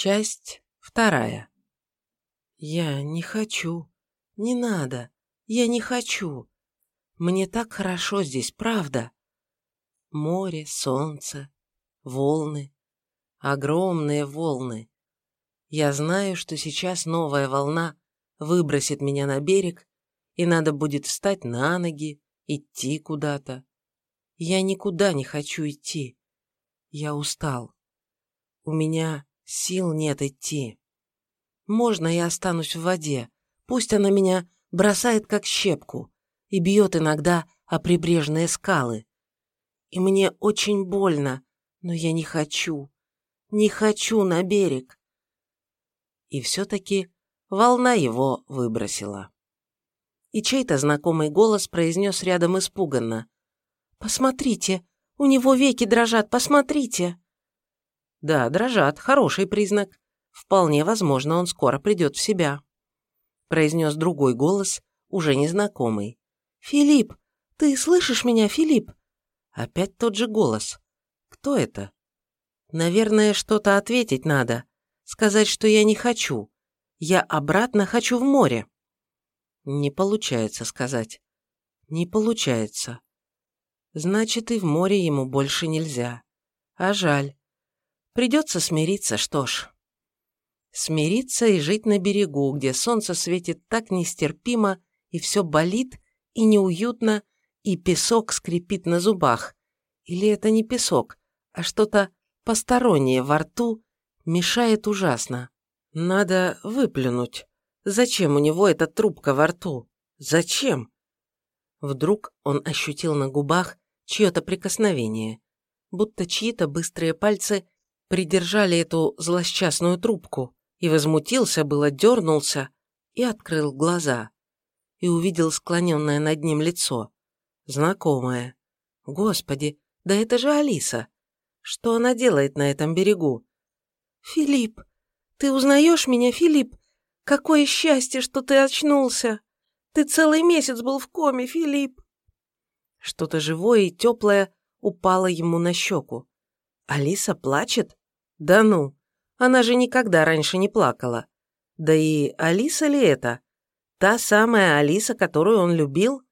Часть вторая. Я не хочу. Не надо. Я не хочу. Мне так хорошо здесь, правда. Море, солнце, волны. Огромные волны. Я знаю, что сейчас новая волна выбросит меня на берег, и надо будет встать на ноги, идти куда-то. Я никуда не хочу идти. Я устал. У меня сил нет идти. Можно я останусь в воде? Пусть она меня бросает как щепку и бьет иногда о прибрежные скалы. И мне очень больно, но я не хочу. Не хочу на берег. И все-таки волна его выбросила. И чей-то знакомый голос произнес рядом испуганно. «Посмотрите, у него веки дрожат, посмотрите!» Да, дрожат, хороший признак. Вполне возможно, он скоро придет в себя. Произнес другой голос, уже незнакомый. «Филипп, ты слышишь меня, Филипп?» Опять тот же голос. Кто это? Наверное, что-то ответить надо. Сказать, что я не хочу. Я обратно хочу в море. Не получается сказать. Не получается. Значит, и в море ему больше нельзя. А жаль. Придется смириться, что ж. Смириться и жить на берегу, где солнце светит так нестерпимо, и все болит, и неуютно, и песок скрипит на зубах. Или это не песок, а что-то постороннее во рту мешает ужасно. Надо выплюнуть. Зачем у него эта трубка во рту? Зачем? Вдруг он ощутил на губах чье-то прикосновение, будто чьи-то быстрые пальцы придержали эту злосчастную трубку, и возмутился было, дернулся и открыл глаза. И увидел склоненное над ним лицо. Знакомое. Господи, да это же Алиса. Что она делает на этом берегу? «Филипп, ты узнаешь меня, Филипп? Какое счастье, что ты очнулся! Ты целый месяц был в коме, Филипп!» Что-то живое и теплое упало ему на щеку. Алиса плачет? Да ну, она же никогда раньше не плакала. Да и Алиса ли это? Та самая Алиса, которую он любил?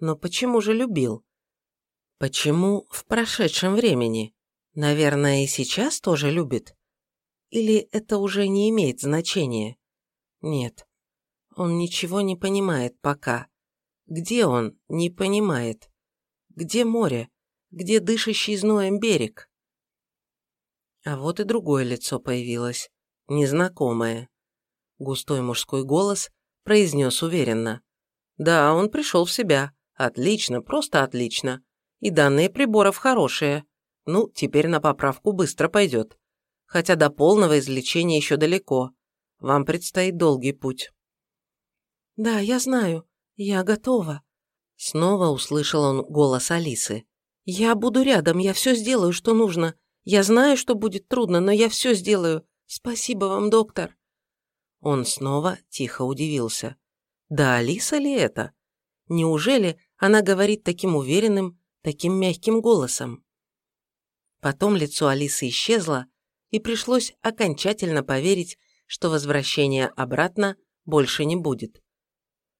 Но почему же любил? Почему в прошедшем времени? Наверное, и сейчас тоже любит? Или это уже не имеет значения? Нет, он ничего не понимает пока. Где он, не понимает. Где море? Где дышащий зноем берег? А вот и другое лицо появилось, незнакомое. Густой мужской голос произнес уверенно. Да, он пришел в себя. Отлично, просто отлично. И данные приборов хорошие. Ну, теперь на поправку быстро пойдет. Хотя до полного излечения еще далеко. Вам предстоит долгий путь. «Да, я знаю. Я готова». Снова услышал он голос Алисы. «Я буду рядом, я все сделаю, что нужно. Я знаю, что будет трудно, но я все сделаю. Спасибо вам, доктор». Он снова тихо удивился. «Да Алиса ли это? Неужели она говорит таким уверенным, таким мягким голосом?» Потом лицо Алисы исчезло, и пришлось окончательно поверить, что возвращения обратно больше не будет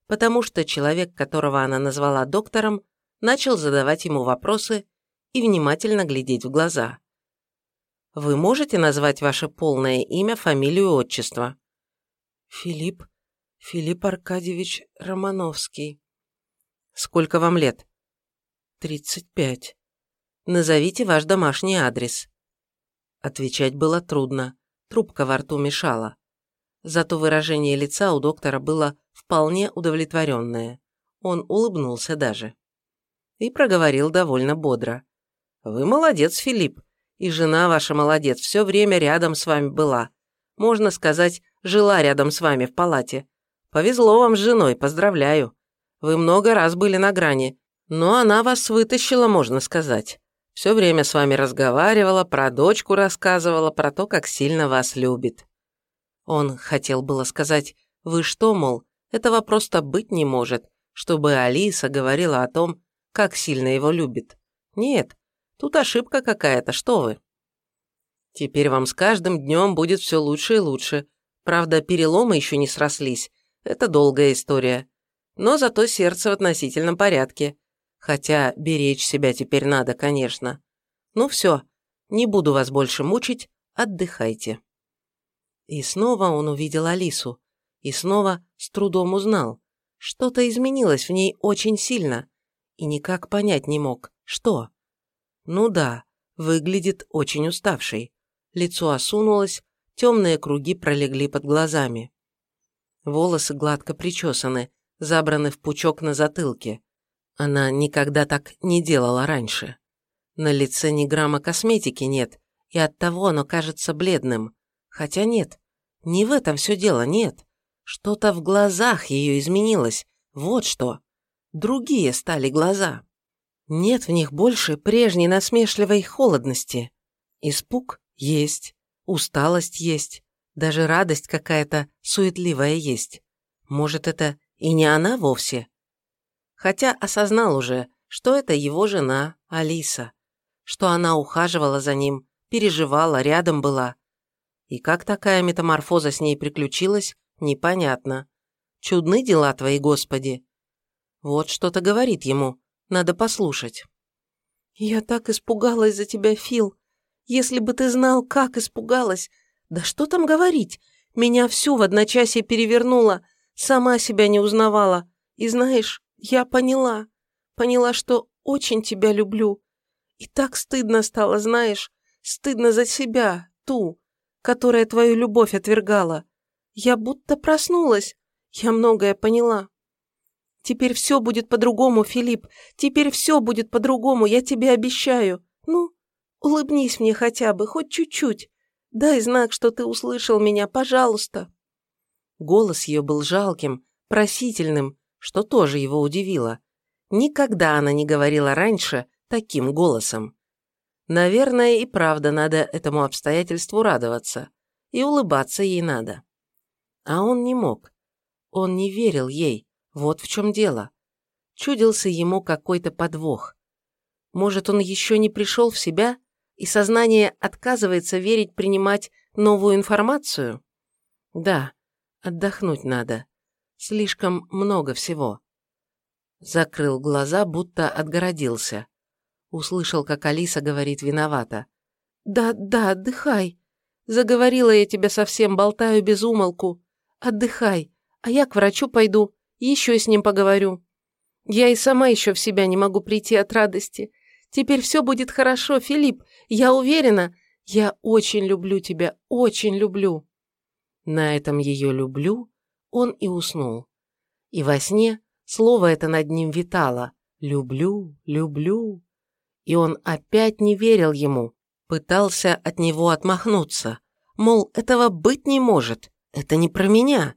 потому что человек, которого она назвала доктором, начал задавать ему вопросы и внимательно глядеть в глаза. «Вы можете назвать ваше полное имя, фамилию, отчество?» «Филипп. Филипп Аркадьевич Романовский». «Сколько вам лет?» «Тридцать пять». «Назовите ваш домашний адрес». Отвечать было трудно, трубка во рту мешала. Зато выражение лица у доктора было вполне удовлетворенное. Он улыбнулся даже. И проговорил довольно бодро. «Вы молодец, Филипп, и жена ваша молодец, все время рядом с вами была. Можно сказать, жила рядом с вами в палате. Повезло вам с женой, поздравляю. Вы много раз были на грани, но она вас вытащила, можно сказать. Все время с вами разговаривала, про дочку рассказывала, про то, как сильно вас любит. Он хотел было сказать, вы что, мол, этого просто быть не может, чтобы Алиса говорила о том, как сильно его любит. Нет, тут ошибка какая-то, что вы. Теперь вам с каждым днем будет все лучше и лучше. Правда, переломы еще не срослись. Это долгая история. Но зато сердце в относительном порядке. Хотя беречь себя теперь надо, конечно. Ну все, не буду вас больше мучить, отдыхайте. И снова он увидел Алису. И снова с трудом узнал. Что-то изменилось в ней очень сильно. И никак понять не мог, что. Ну да, выглядит очень уставшей. Лицо осунулось, темные круги пролегли под глазами. Волосы гладко причесаны, забраны в пучок на затылке. Она никогда так не делала раньше. На лице ни грамма косметики нет, и оттого оно кажется бледным. Хотя нет, не в этом все дело, нет. Что-то в глазах ее изменилось, вот что. Другие стали глаза. Нет в них больше прежней насмешливой холодности. Испуг есть, усталость есть, даже радость какая-то суетливая есть. Может, это и не она вовсе? Хотя осознал уже, что это его жена, Алиса что она ухаживала за ним, переживала, рядом была. И как такая метаморфоза с ней приключилась, непонятно. Чудны дела твои, Господи. Вот что-то говорит ему, надо послушать. «Я так испугалась за тебя, Фил. Если бы ты знал, как испугалась. Да что там говорить? Меня всю в одночасье перевернула, сама себя не узнавала. И знаешь, я поняла, поняла, что очень тебя люблю. И так стыдно стало, знаешь, стыдно за себя, ту, которая твою любовь отвергала. Я будто проснулась, я многое поняла. Теперь все будет по-другому, Филипп, теперь все будет по-другому, я тебе обещаю. Ну, улыбнись мне хотя бы, хоть чуть-чуть. Дай знак, что ты услышал меня, пожалуйста. Голос ее был жалким, просительным, что тоже его удивило. Никогда она не говорила раньше, таким голосом. Наверное, и правда надо этому обстоятельству радоваться. И улыбаться ей надо. А он не мог. Он не верил ей. Вот в чем дело. Чудился ему какой-то подвох. Может, он еще не пришел в себя, и сознание отказывается верить принимать новую информацию? Да, отдохнуть надо. Слишком много всего. Закрыл глаза, будто отгородился. Услышал, как Алиса говорит виновата. «Да, да, отдыхай. Заговорила я тебя совсем, болтаю без умолку. Отдыхай, а я к врачу пойду, еще с ним поговорю. Я и сама еще в себя не могу прийти от радости. Теперь все будет хорошо, Филипп, я уверена. Я очень люблю тебя, очень люблю». На этом ее «люблю» он и уснул. И во сне слово это над ним витало. «Люблю, люблю» и он опять не верил ему, пытался от него отмахнуться, мол, этого быть не может, это не про меня.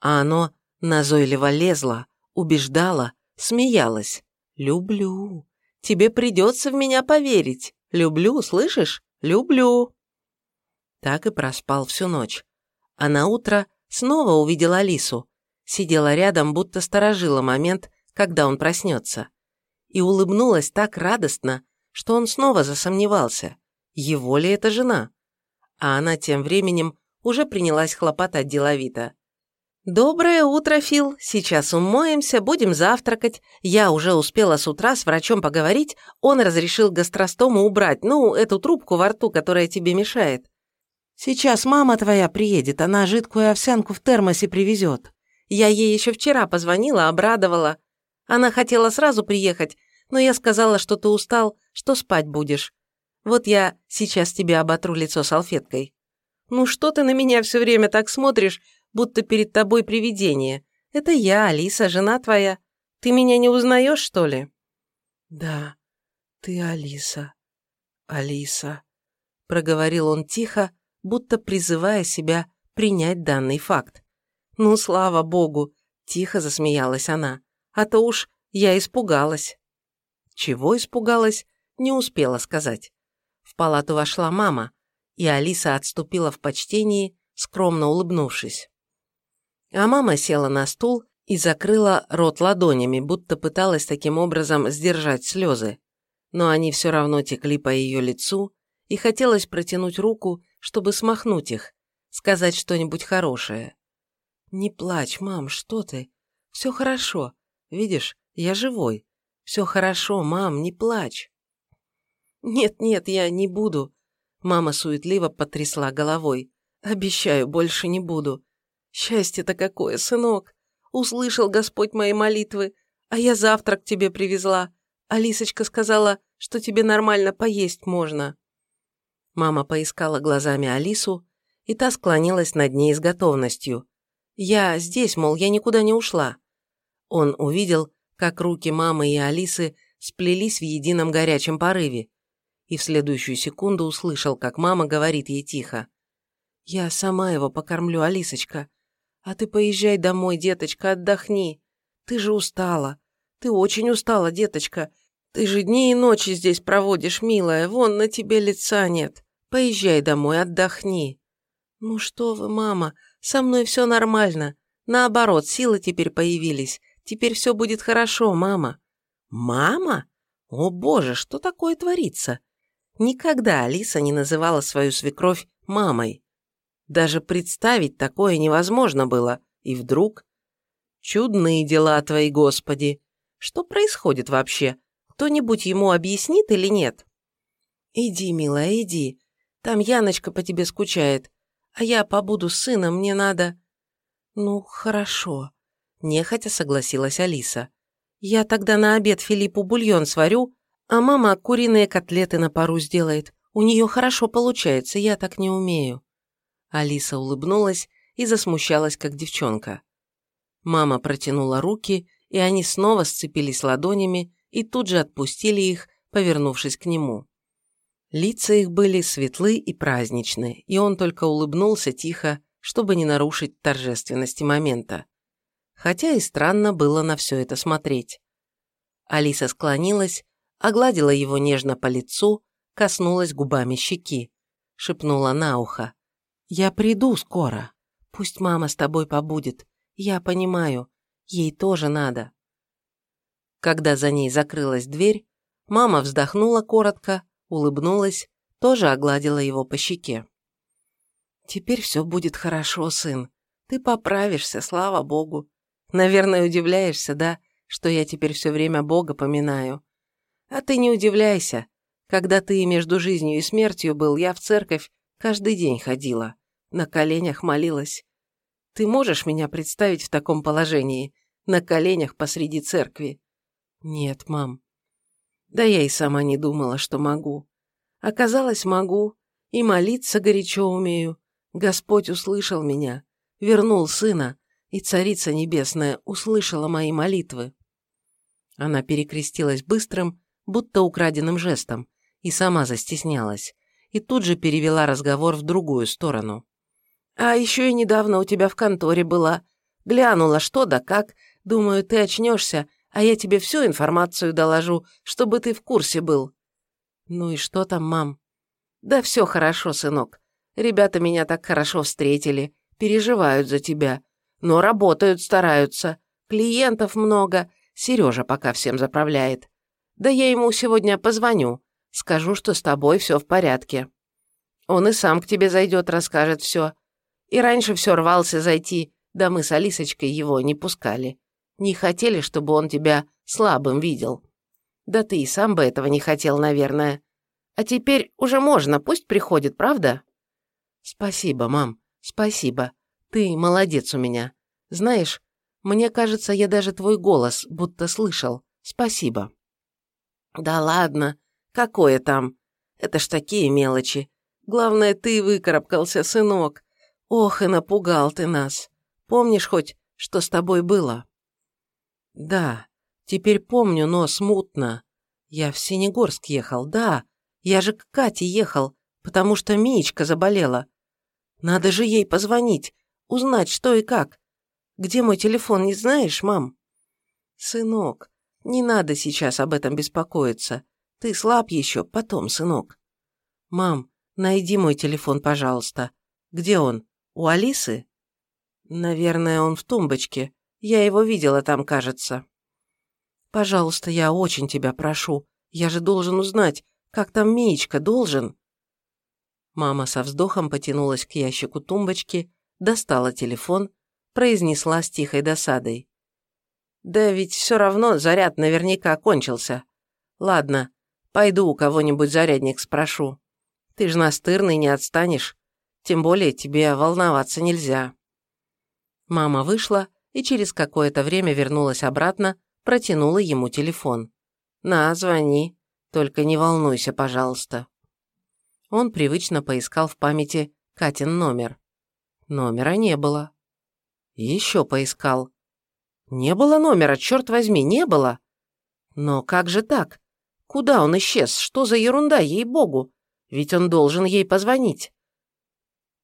А оно назойливо лезло, убеждало, смеялось. «Люблю. Тебе придется в меня поверить. Люблю, слышишь? Люблю». Так и проспал всю ночь. А на утро снова увидел Алису. Сидела рядом, будто сторожила момент, когда он проснется и улыбнулась так радостно, что он снова засомневался, его ли это жена. А она тем временем уже принялась хлопотать деловито. «Доброе утро, Фил. Сейчас умоемся, будем завтракать. Я уже успела с утра с врачом поговорить. Он разрешил гастростому убрать, ну, эту трубку во рту, которая тебе мешает. Сейчас мама твоя приедет, она жидкую овсянку в термосе привезет. Я ей еще вчера позвонила, обрадовала. Она хотела сразу приехать, но я сказала, что ты устал, что спать будешь. Вот я сейчас тебе оботру лицо салфеткой. Ну что ты на меня все время так смотришь, будто перед тобой привидение? Это я, Алиса, жена твоя. Ты меня не узнаешь, что ли?» «Да, ты Алиса, Алиса», — проговорил он тихо, будто призывая себя принять данный факт. «Ну, слава богу!» — тихо засмеялась она. «А то уж я испугалась». Чего испугалась, не успела сказать. В палату вошла мама, и Алиса отступила в почтении, скромно улыбнувшись. А мама села на стул и закрыла рот ладонями, будто пыталась таким образом сдержать слезы. Но они все равно текли по ее лицу, и хотелось протянуть руку, чтобы смахнуть их, сказать что-нибудь хорошее. «Не плачь, мам, что ты? Все хорошо. Видишь, я живой. Все хорошо, мам, не плачь». «Нет-нет, я не буду». Мама суетливо потрясла головой. «Обещаю, больше не буду. Счастье-то какое, сынок! Услышал Господь мои молитвы, а я завтрак тебе привезла. Алисочка сказала, что тебе нормально поесть можно». Мама поискала глазами Алису, и та склонилась над ней с готовностью. «Я здесь, мол, я никуда не ушла». Он увидел, как руки мамы и Алисы сплелись в едином горячем порыве, и в следующую секунду услышал, как мама говорит ей тихо. «Я сама его покормлю, Алисочка. А ты поезжай домой, деточка, отдохни. Ты же устала. Ты очень устала, деточка. Ты же дни и ночи здесь проводишь, милая. Вон на тебе лица нет. Поезжай домой, отдохни». «Ну что вы, мама, со мной все нормально. Наоборот, силы теперь появились. Теперь все будет хорошо, мама». «Мама? О боже, что такое творится?» Никогда Алиса не называла свою свекровь мамой. Даже представить такое невозможно было. И вдруг... Чудные дела твои, Господи! Что происходит вообще? Кто-нибудь ему объяснит или нет? Иди, милая, иди. Там Яночка по тебе скучает. А я побуду с сыном, мне надо... Ну, хорошо. Нехотя согласилась Алиса. Я тогда на обед Филиппу бульон сварю, а мама куриные котлеты на пару сделает. У нее хорошо получается, я так не умею». Алиса улыбнулась и засмущалась, как девчонка. Мама протянула руки, и они снова сцепились ладонями и тут же отпустили их, повернувшись к нему. Лица их были светлы и праздничны, и он только улыбнулся тихо, чтобы не нарушить торжественности момента. Хотя и странно было на все это смотреть. Алиса склонилась огладила его нежно по лицу, коснулась губами щеки, шепнула на ухо. «Я приду скоро. Пусть мама с тобой побудет. Я понимаю, ей тоже надо». Когда за ней закрылась дверь, мама вздохнула коротко, улыбнулась, тоже огладила его по щеке. «Теперь все будет хорошо, сын. Ты поправишься, слава богу. Наверное, удивляешься, да, что я теперь все время Бога поминаю. А ты не удивляйся. Когда ты между жизнью и смертью был, я в церковь каждый день ходила. На коленях молилась. Ты можешь меня представить в таком положении? На коленях посреди церкви? Нет, мам. Да я и сама не думала, что могу. Оказалось, могу. И молиться горячо умею. Господь услышал меня, вернул сына, и Царица Небесная услышала мои молитвы. Она перекрестилась быстрым, будто украденным жестом, и сама застеснялась, и тут же перевела разговор в другую сторону. «А еще и недавно у тебя в конторе была. Глянула, что да как. Думаю, ты очнешься, а я тебе всю информацию доложу, чтобы ты в курсе был». «Ну и что там, мам?» «Да все хорошо, сынок. Ребята меня так хорошо встретили, переживают за тебя. Но работают, стараются. Клиентов много. Сережа пока всем заправляет. Да я ему сегодня позвоню. Скажу, что с тобой все в порядке. Он и сам к тебе зайдет, расскажет все. И раньше все рвался зайти, да мы с Алисочкой его не пускали. Не хотели, чтобы он тебя слабым видел. Да ты и сам бы этого не хотел, наверное. А теперь уже можно, пусть приходит, правда? Спасибо, мам, спасибо. Ты молодец у меня. Знаешь, мне кажется, я даже твой голос будто слышал. Спасибо. «Да ладно, какое там? Это ж такие мелочи. Главное, ты выкарабкался, сынок. Ох, и напугал ты нас. Помнишь хоть, что с тобой было?» «Да, теперь помню, но смутно. Я в Синегорск ехал, да. Я же к Кате ехал, потому что Миечка заболела. Надо же ей позвонить, узнать, что и как. Где мой телефон, не знаешь, мам?» «Сынок, не надо сейчас об этом беспокоиться. Ты слаб еще, потом, сынок. Мам, найди мой телефон, пожалуйста. Где он? У Алисы? Наверное, он в тумбочке. Я его видела там, кажется. Пожалуйста, я очень тебя прошу. Я же должен узнать, как там Миечка, должен. Мама со вздохом потянулась к ящику тумбочки, достала телефон, произнесла с тихой досадой. «Да ведь все равно заряд наверняка кончился. Ладно, пойду у кого-нибудь зарядник спрошу. Ты же настырный, не отстанешь. Тем более тебе волноваться нельзя». Мама вышла и через какое-то время вернулась обратно, протянула ему телефон. «На, звони. Только не волнуйся, пожалуйста». Он привычно поискал в памяти Катин номер. Номера не было. Еще поискал. Не было номера, черт возьми, не было. Но как же так? Куда он исчез? Что за ерунда, ей-богу? Ведь он должен ей позвонить.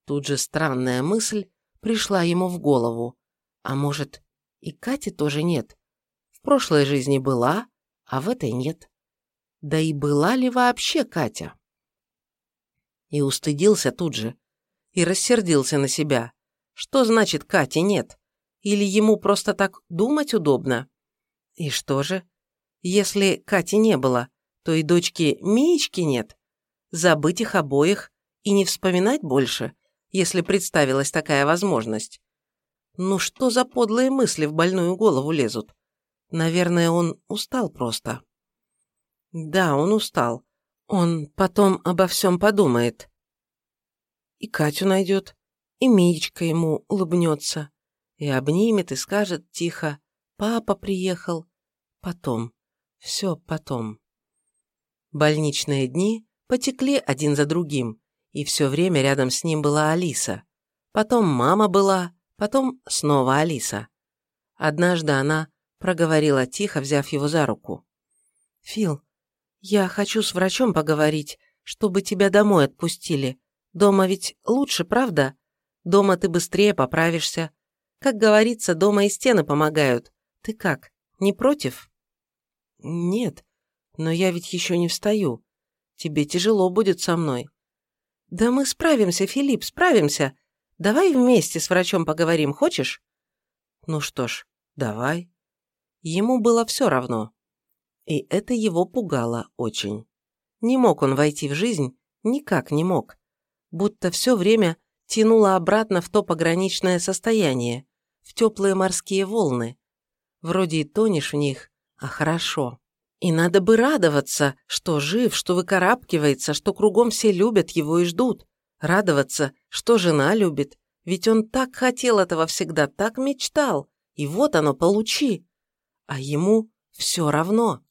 Тут же странная мысль пришла ему в голову. А может, и Кати тоже нет? В прошлой жизни была, а в этой нет. Да и была ли вообще Катя? И устыдился тут же. И рассердился на себя. Что значит Кати нет? Или ему просто так думать удобно? И что же? Если Кати не было, то и дочки Миечки нет. Забыть их обоих и не вспоминать больше, если представилась такая возможность. Ну что за подлые мысли в больную голову лезут? Наверное, он устал просто. Да, он устал. Он потом обо всем подумает. И Катю найдет, и Миечка ему улыбнется, и обнимет, и скажет тихо «Папа приехал». Потом. Все потом. Больничные дни потекли один за другим, и все время рядом с ним была Алиса. Потом мама была, потом снова Алиса. Однажды она проговорила тихо, взяв его за руку. «Фил, я хочу с врачом поговорить, чтобы тебя домой отпустили. Дома ведь лучше, правда? Дома ты быстрее поправишься. Как говорится, дома и стены помогают. Ты как, не против?» «Нет, но я ведь еще не встаю. Тебе тяжело будет со мной». «Да мы справимся, Филипп, справимся. Давай вместе с врачом поговорим, хочешь?» «Ну что ж, давай». Ему было все равно. И это его пугало очень. Не мог он войти в жизнь, никак не мог. Будто все время тянуло обратно в то пограничное состояние, в теплые морские волны. Вроде и тонешь в них, а хорошо. И надо бы радоваться, что жив, что выкарабкивается, что кругом все любят его и ждут. Радоваться, что жена любит. Ведь он так хотел этого всегда, так мечтал. И вот оно, получи. А ему все равно.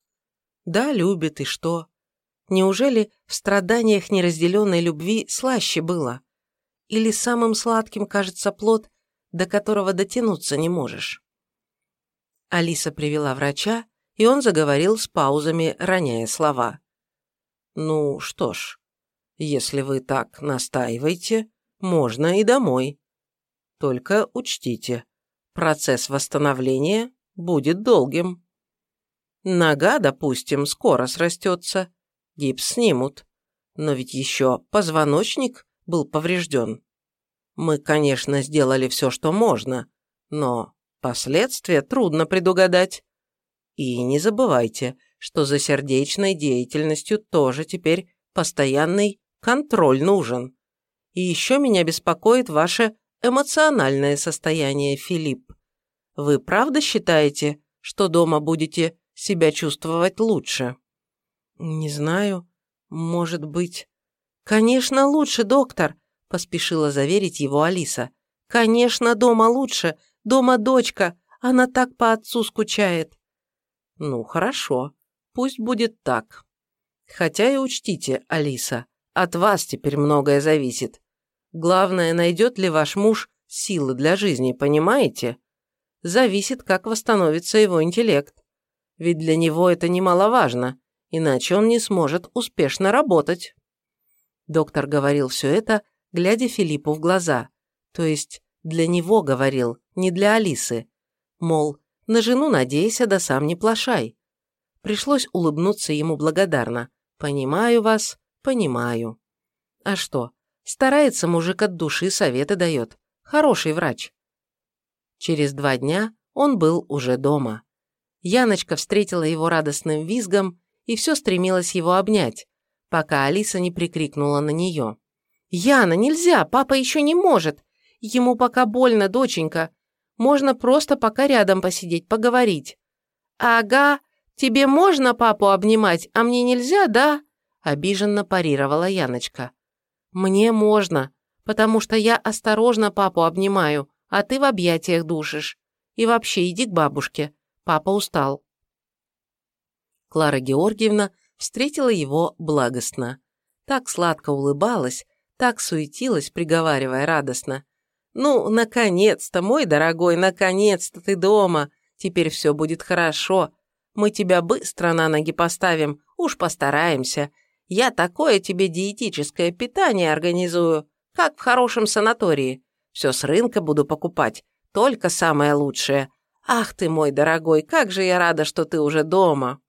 Да, любит, и что? Неужели в страданиях неразделенной любви слаще было? Или самым сладким кажется плод, до которого дотянуться не можешь? Алиса привела врача, и он заговорил с паузами, роняя слова. «Ну что ж, если вы так настаиваете, можно и домой. Только учтите, процесс восстановления будет долгим. Нога, допустим, скоро срастется, гипс снимут, но ведь еще позвоночник был поврежден. Мы, конечно, сделали все, что можно, но последствия трудно предугадать. И не забывайте, что за сердечной деятельностью тоже теперь постоянный контроль нужен. И еще меня беспокоит ваше эмоциональное состояние, Филипп. Вы правда считаете, что дома будете себя чувствовать лучше? Не знаю. Может быть. Конечно, лучше, доктор, поспешила заверить его Алиса. Конечно, дома лучше. Дома дочка. Она так по отцу скучает. Ну, хорошо. Пусть будет так. Хотя и учтите, Алиса, от вас теперь многое зависит. Главное, найдет ли ваш муж силы для жизни, понимаете? Зависит, как восстановится его интеллект. Ведь для него это немаловажно, иначе он не сможет успешно работать. Доктор говорил все это, глядя Филиппу в глаза. То есть для него говорил, не для Алисы. Мол, на жену надейся, да сам не плашай. Пришлось улыбнуться ему благодарно. Понимаю вас, понимаю. А что, старается мужик от души, советы дает. Хороший врач. Через два дня он был уже дома. Яночка встретила его радостным визгом и все стремилась его обнять, пока Алиса не прикрикнула на нее. «Яна, нельзя, папа еще не может. Ему пока больно, доченька. Можно просто пока рядом посидеть, поговорить». «Ага, тебе можно папу обнимать, а мне нельзя, да?» Обиженно парировала Яночка. «Мне можно, потому что я осторожно папу обнимаю, а ты в объятиях душишь. И вообще иди к бабушке, папа устал». Клара Георгиевна встретила его благостно. Так сладко улыбалась, так суетилась, приговаривая радостно. «Ну, наконец-то, мой дорогой, наконец-то ты дома! Теперь все будет хорошо. Мы тебя быстро на ноги поставим, уж постараемся. Я такое тебе диетическое питание организую, как в хорошем санатории. Все с рынка буду покупать, только самое лучшее. Ах ты мой дорогой, как же я рада, что ты уже дома!»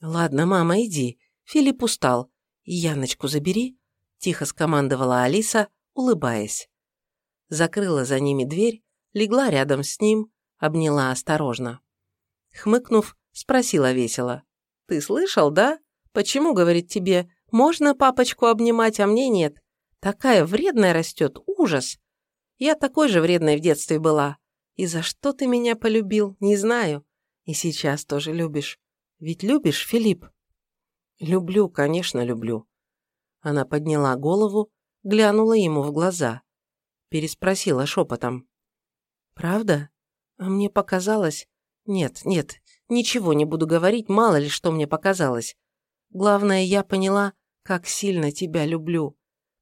«Ладно, мама, иди. Филипп устал. Яночку забери, тихо скомандовала Алиса, улыбаясь. Закрыла за ними дверь, легла рядом с ним, обняла осторожно. Хмыкнув, спросила весело. «Ты слышал, да? Почему, говорит тебе, можно папочку обнимать, а мне нет? Такая вредная растет, ужас! Я такой же вредной в детстве была. И за что ты меня полюбил, не знаю. И сейчас тоже любишь. Ведь любишь, Филипп?» «Люблю, конечно, люблю. Она подняла голову, глянула ему в глаза. Переспросила шепотом. «Правда? А мне показалось...» «Нет, нет, ничего не буду говорить, мало ли что мне показалось. Главное, я поняла, как сильно тебя люблю.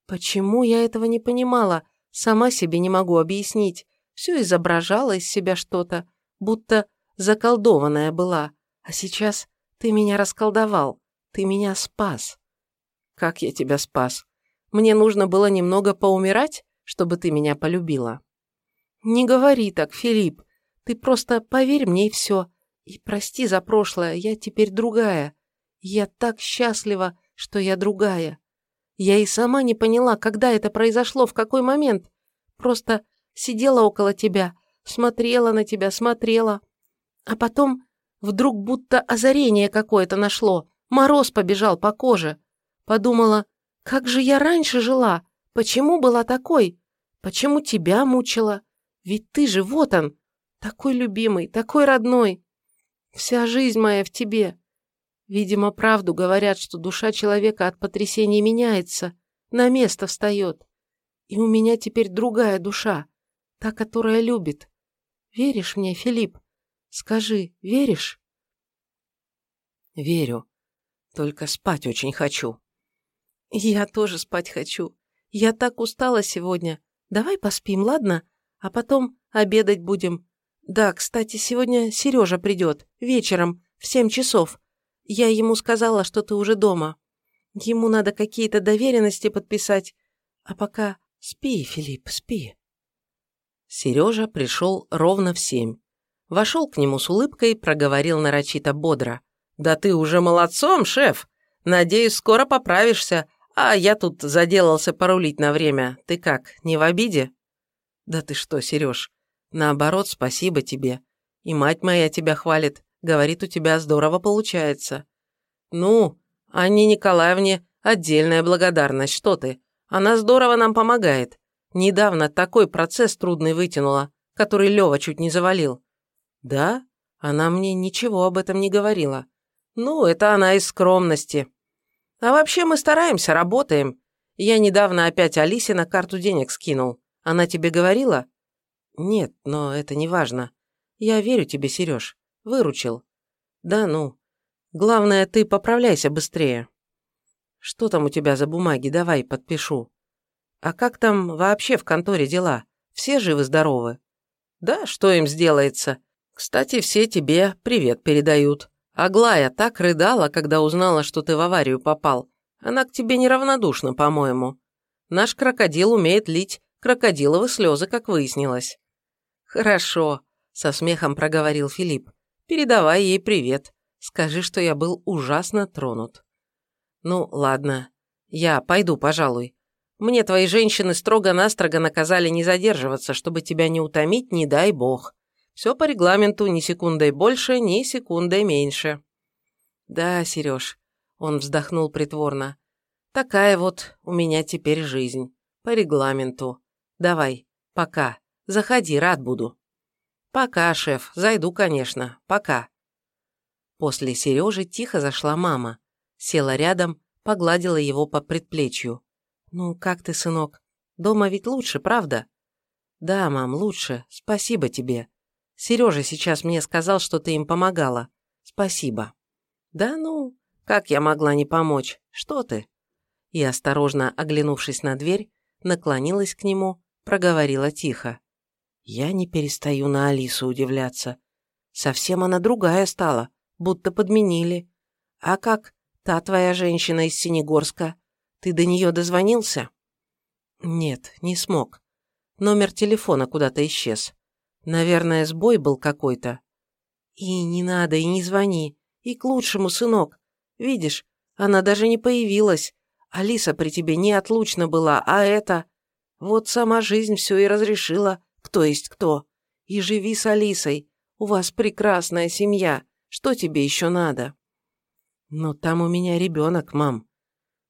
Почему я этого не понимала, сама себе не могу объяснить. Все изображала из себя что-то, будто заколдованная была. А сейчас ты меня расколдовал, ты меня спас. Как я тебя спас? Мне нужно было немного поумирать, чтобы ты меня полюбила. Не говори так, Филипп. Ты просто поверь мне и все. И прости за прошлое, я теперь другая. Я так счастлива, что я другая. Я и сама не поняла, когда это произошло, в какой момент. Просто сидела около тебя, смотрела на тебя, смотрела. А потом вдруг будто озарение какое-то нашло, мороз побежал по коже. Подумала, как же я раньше жила? Почему была такой? Почему тебя мучила? Ведь ты же вот он, такой любимый, такой родной. Вся жизнь моя в тебе. Видимо, правду говорят, что душа человека от потрясений меняется, на место встает. И у меня теперь другая душа, та, которая любит. Веришь мне, Филипп? Скажи, веришь? Верю. Только спать очень хочу. «Я тоже спать хочу. Я так устала сегодня. Давай поспим, ладно? А потом обедать будем. Да, кстати, сегодня Сережа придет. Вечером, в семь часов. Я ему сказала, что ты уже дома. Ему надо какие-то доверенности подписать. А пока спи, Филипп, спи». Сережа пришел ровно в семь. Вошел к нему с улыбкой, проговорил нарочито бодро. «Да ты уже молодцом, шеф! Надеюсь, скоро поправишься, а я тут заделался порулить на время. Ты как, не в обиде? Да ты что, Сереж? Наоборот, спасибо тебе. И мать моя тебя хвалит. Говорит, у тебя здорово получается. Ну, Анне Николаевне отдельная благодарность, что ты. Она здорово нам помогает. Недавно такой процесс трудный вытянула, который Лева чуть не завалил. Да? Она мне ничего об этом не говорила. Ну, это она из скромности. А вообще мы стараемся, работаем. Я недавно опять Алисе на карту денег скинул. Она тебе говорила? Нет, но это не важно. Я верю тебе, Сереж. Выручил. Да ну. Главное, ты поправляйся быстрее. Что там у тебя за бумаги? Давай, подпишу. А как там вообще в конторе дела? Все живы-здоровы? Да, что им сделается? Кстати, все тебе привет передают. Аглая так рыдала, когда узнала, что ты в аварию попал. Она к тебе неравнодушна, по-моему. Наш крокодил умеет лить крокодиловы слезы, как выяснилось». «Хорошо», – со смехом проговорил Филипп. «Передавай ей привет. Скажи, что я был ужасно тронут». «Ну, ладно. Я пойду, пожалуй. Мне твои женщины строго-настрого наказали не задерживаться, чтобы тебя не утомить, не дай бог. Все по регламенту, ни секундой больше, ни секундой меньше. Да, Сереж, он вздохнул притворно. Такая вот у меня теперь жизнь. По регламенту. Давай, пока. Заходи, рад буду. Пока, шеф. Зайду, конечно. Пока. После Сережи тихо зашла мама. Села рядом, погладила его по предплечью. «Ну, как ты, сынок? Дома ведь лучше, правда?» «Да, мам, лучше. Спасибо тебе. Сережа сейчас мне сказал, что ты им помогала. Спасибо». «Да ну, как я могла не помочь? Что ты?» И, осторожно оглянувшись на дверь, наклонилась к нему, проговорила тихо. «Я не перестаю на Алису удивляться. Совсем она другая стала, будто подменили. А как та твоя женщина из Синегорска? Ты до нее дозвонился?» «Нет, не смог. Номер телефона куда-то исчез. Наверное, сбой был какой-то. И не надо, и не звони. И к лучшему, сынок. Видишь, она даже не появилась. Алиса при тебе неотлучно была, а это... Вот сама жизнь все и разрешила, кто есть кто. И живи с Алисой. У вас прекрасная семья. Что тебе еще надо? Но там у меня ребенок, мам.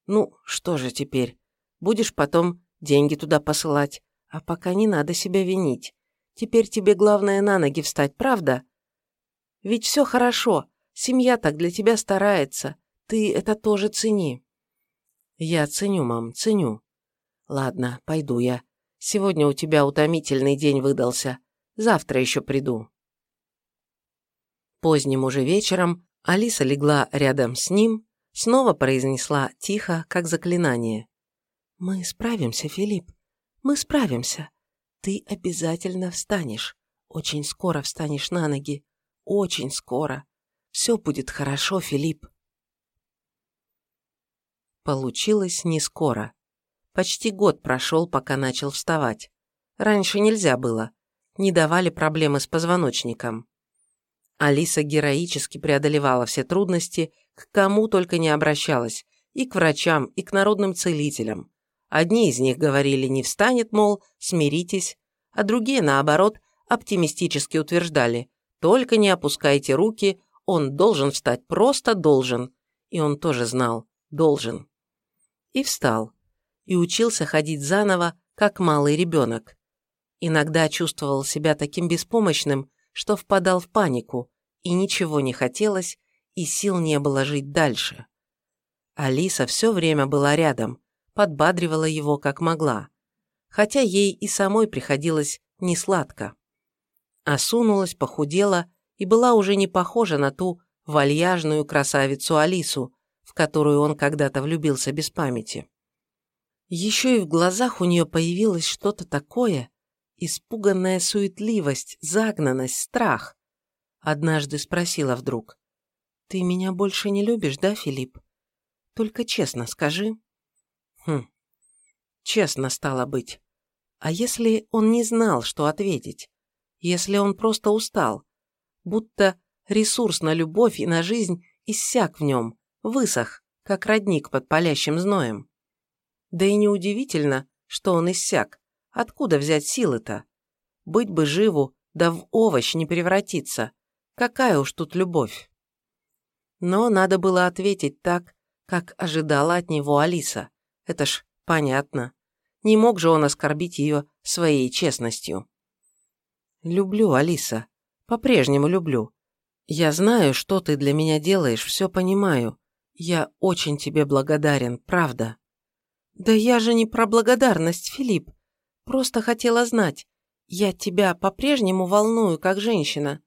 Ну, что же теперь? Будешь потом деньги туда посылать. А пока не надо себя винить. Теперь тебе главное на ноги встать, правда? Ведь все хорошо. Семья так для тебя старается. Ты это тоже цени. Я ценю, мам, ценю. Ладно, пойду я. Сегодня у тебя утомительный день выдался. Завтра еще приду. Поздним уже вечером Алиса легла рядом с ним, снова произнесла тихо, как заклинание. «Мы справимся, Филипп. Мы справимся. Ты обязательно встанешь. Очень скоро встанешь на ноги. Очень скоро. Все будет хорошо, Филипп. Получилось не скоро. Почти год прошел, пока начал вставать. Раньше нельзя было. Не давали проблемы с позвоночником. Алиса героически преодолевала все трудности, к кому только не обращалась, и к врачам, и к народным целителям. Одни из них говорили «не встанет», мол, смиритесь, а другие, наоборот, оптимистически утверждали «только не опускайте руки, он должен встать, просто должен». И он тоже знал «должен». И встал. И учился ходить заново, как малый ребенок. Иногда чувствовал себя таким беспомощным, что впадал в панику, и ничего не хотелось, и сил не было жить дальше. Алиса все время была рядом, подбадривала его как могла, хотя ей и самой приходилось несладко. Осунулась, похудела и была уже не похожа на ту вальяжную красавицу Алису, в которую он когда-то влюбился без памяти. Еще и в глазах у нее появилось что-то такое, испуганная суетливость, загнанность, страх. Однажды спросила вдруг, «Ты меня больше не любишь, да, Филипп? Только честно скажи». Хм. Честно стало быть. А если он не знал, что ответить? Если он просто устал? Будто ресурс на любовь и на жизнь иссяк в нем, высох, как родник под палящим зноем. Да и неудивительно, что он иссяк. Откуда взять силы-то? Быть бы живу, да в овощ не превратиться. Какая уж тут любовь. Но надо было ответить так, как ожидала от него Алиса. Это ж понятно. Не мог же он оскорбить ее своей честностью. «Люблю, Алиса. По-прежнему люблю. Я знаю, что ты для меня делаешь, все понимаю. Я очень тебе благодарен, правда». «Да я же не про благодарность, Филипп. Просто хотела знать. Я тебя по-прежнему волную, как женщина.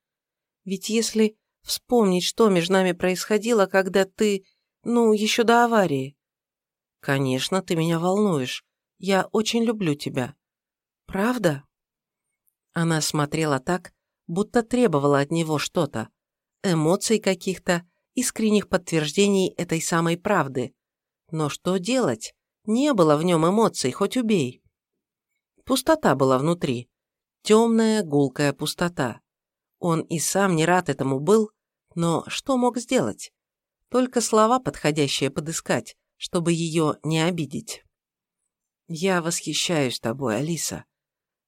Ведь если вспомнить, что между нами происходило, когда ты, ну, еще до аварии, «Конечно, ты меня волнуешь. Я очень люблю тебя». «Правда?» Она смотрела так, будто требовала от него что-то. Эмоций каких-то, искренних подтверждений этой самой правды. Но что делать? Не было в нем эмоций, хоть убей. Пустота была внутри. Темная, гулкая пустота. Он и сам не рад этому был, но что мог сделать? Только слова подходящие подыскать, чтобы ее не обидеть. «Я восхищаюсь тобой, Алиса.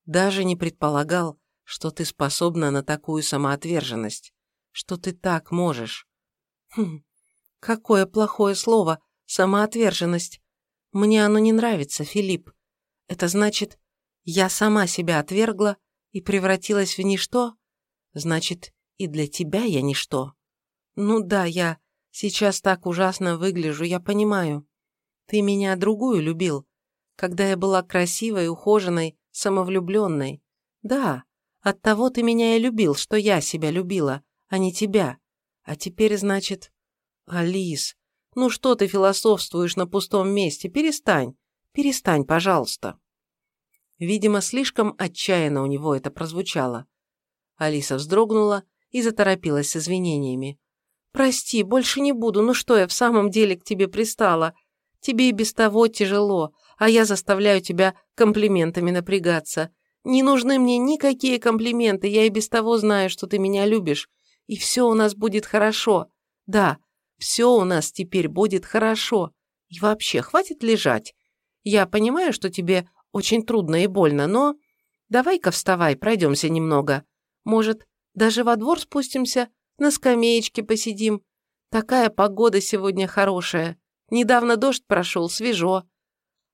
Даже не предполагал, что ты способна на такую самоотверженность, что ты так можешь. Хм, какое плохое слово, самоотверженность. Мне оно не нравится, Филипп. Это значит, я сама себя отвергла и превратилась в ничто? Значит, и для тебя я ничто. Ну да, я сейчас так ужасно выгляжу, я понимаю. Ты меня другую любил, когда я была красивой, ухоженной, самовлюбленной. Да, оттого ты меня и любил, что я себя любила, а не тебя. А теперь, значит... Алис, ну что ты философствуешь на пустом месте? Перестань, перестань, пожалуйста. Видимо, слишком отчаянно у него это прозвучало. Алиса вздрогнула и заторопилась с извинениями. «Прости, больше не буду, ну что я в самом деле к тебе пристала? Тебе и без того тяжело, а я заставляю тебя комплиментами напрягаться. Не нужны мне никакие комплименты, я и без того знаю, что ты меня любишь, и все у нас будет хорошо. Да, все у нас теперь будет хорошо. И вообще, хватит лежать. Я понимаю, что тебе очень трудно и больно, но... Давай-ка вставай, пройдемся немного. Может, даже во двор спустимся, на скамеечке посидим. Такая погода сегодня хорошая. Недавно дождь прошел, свежо.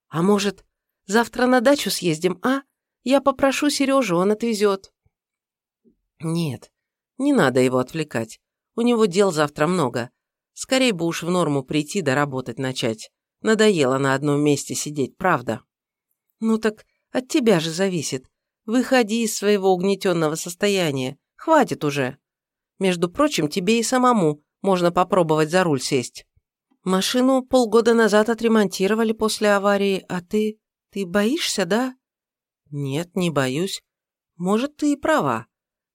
А может, завтра на дачу съездим, а? Я попрошу Сережу, он отвезет. Нет, не надо его отвлекать. У него дел завтра много. Скорей бы уж в норму прийти да начать. Надоело на одном месте сидеть, правда. Ну так от тебя же зависит. Выходи из своего угнетенного состояния. Хватит уже. Между прочим, тебе и самому можно попробовать за руль сесть. Машину полгода назад отремонтировали после аварии, а ты... Ты боишься, да? Нет, не боюсь. Может, ты и права.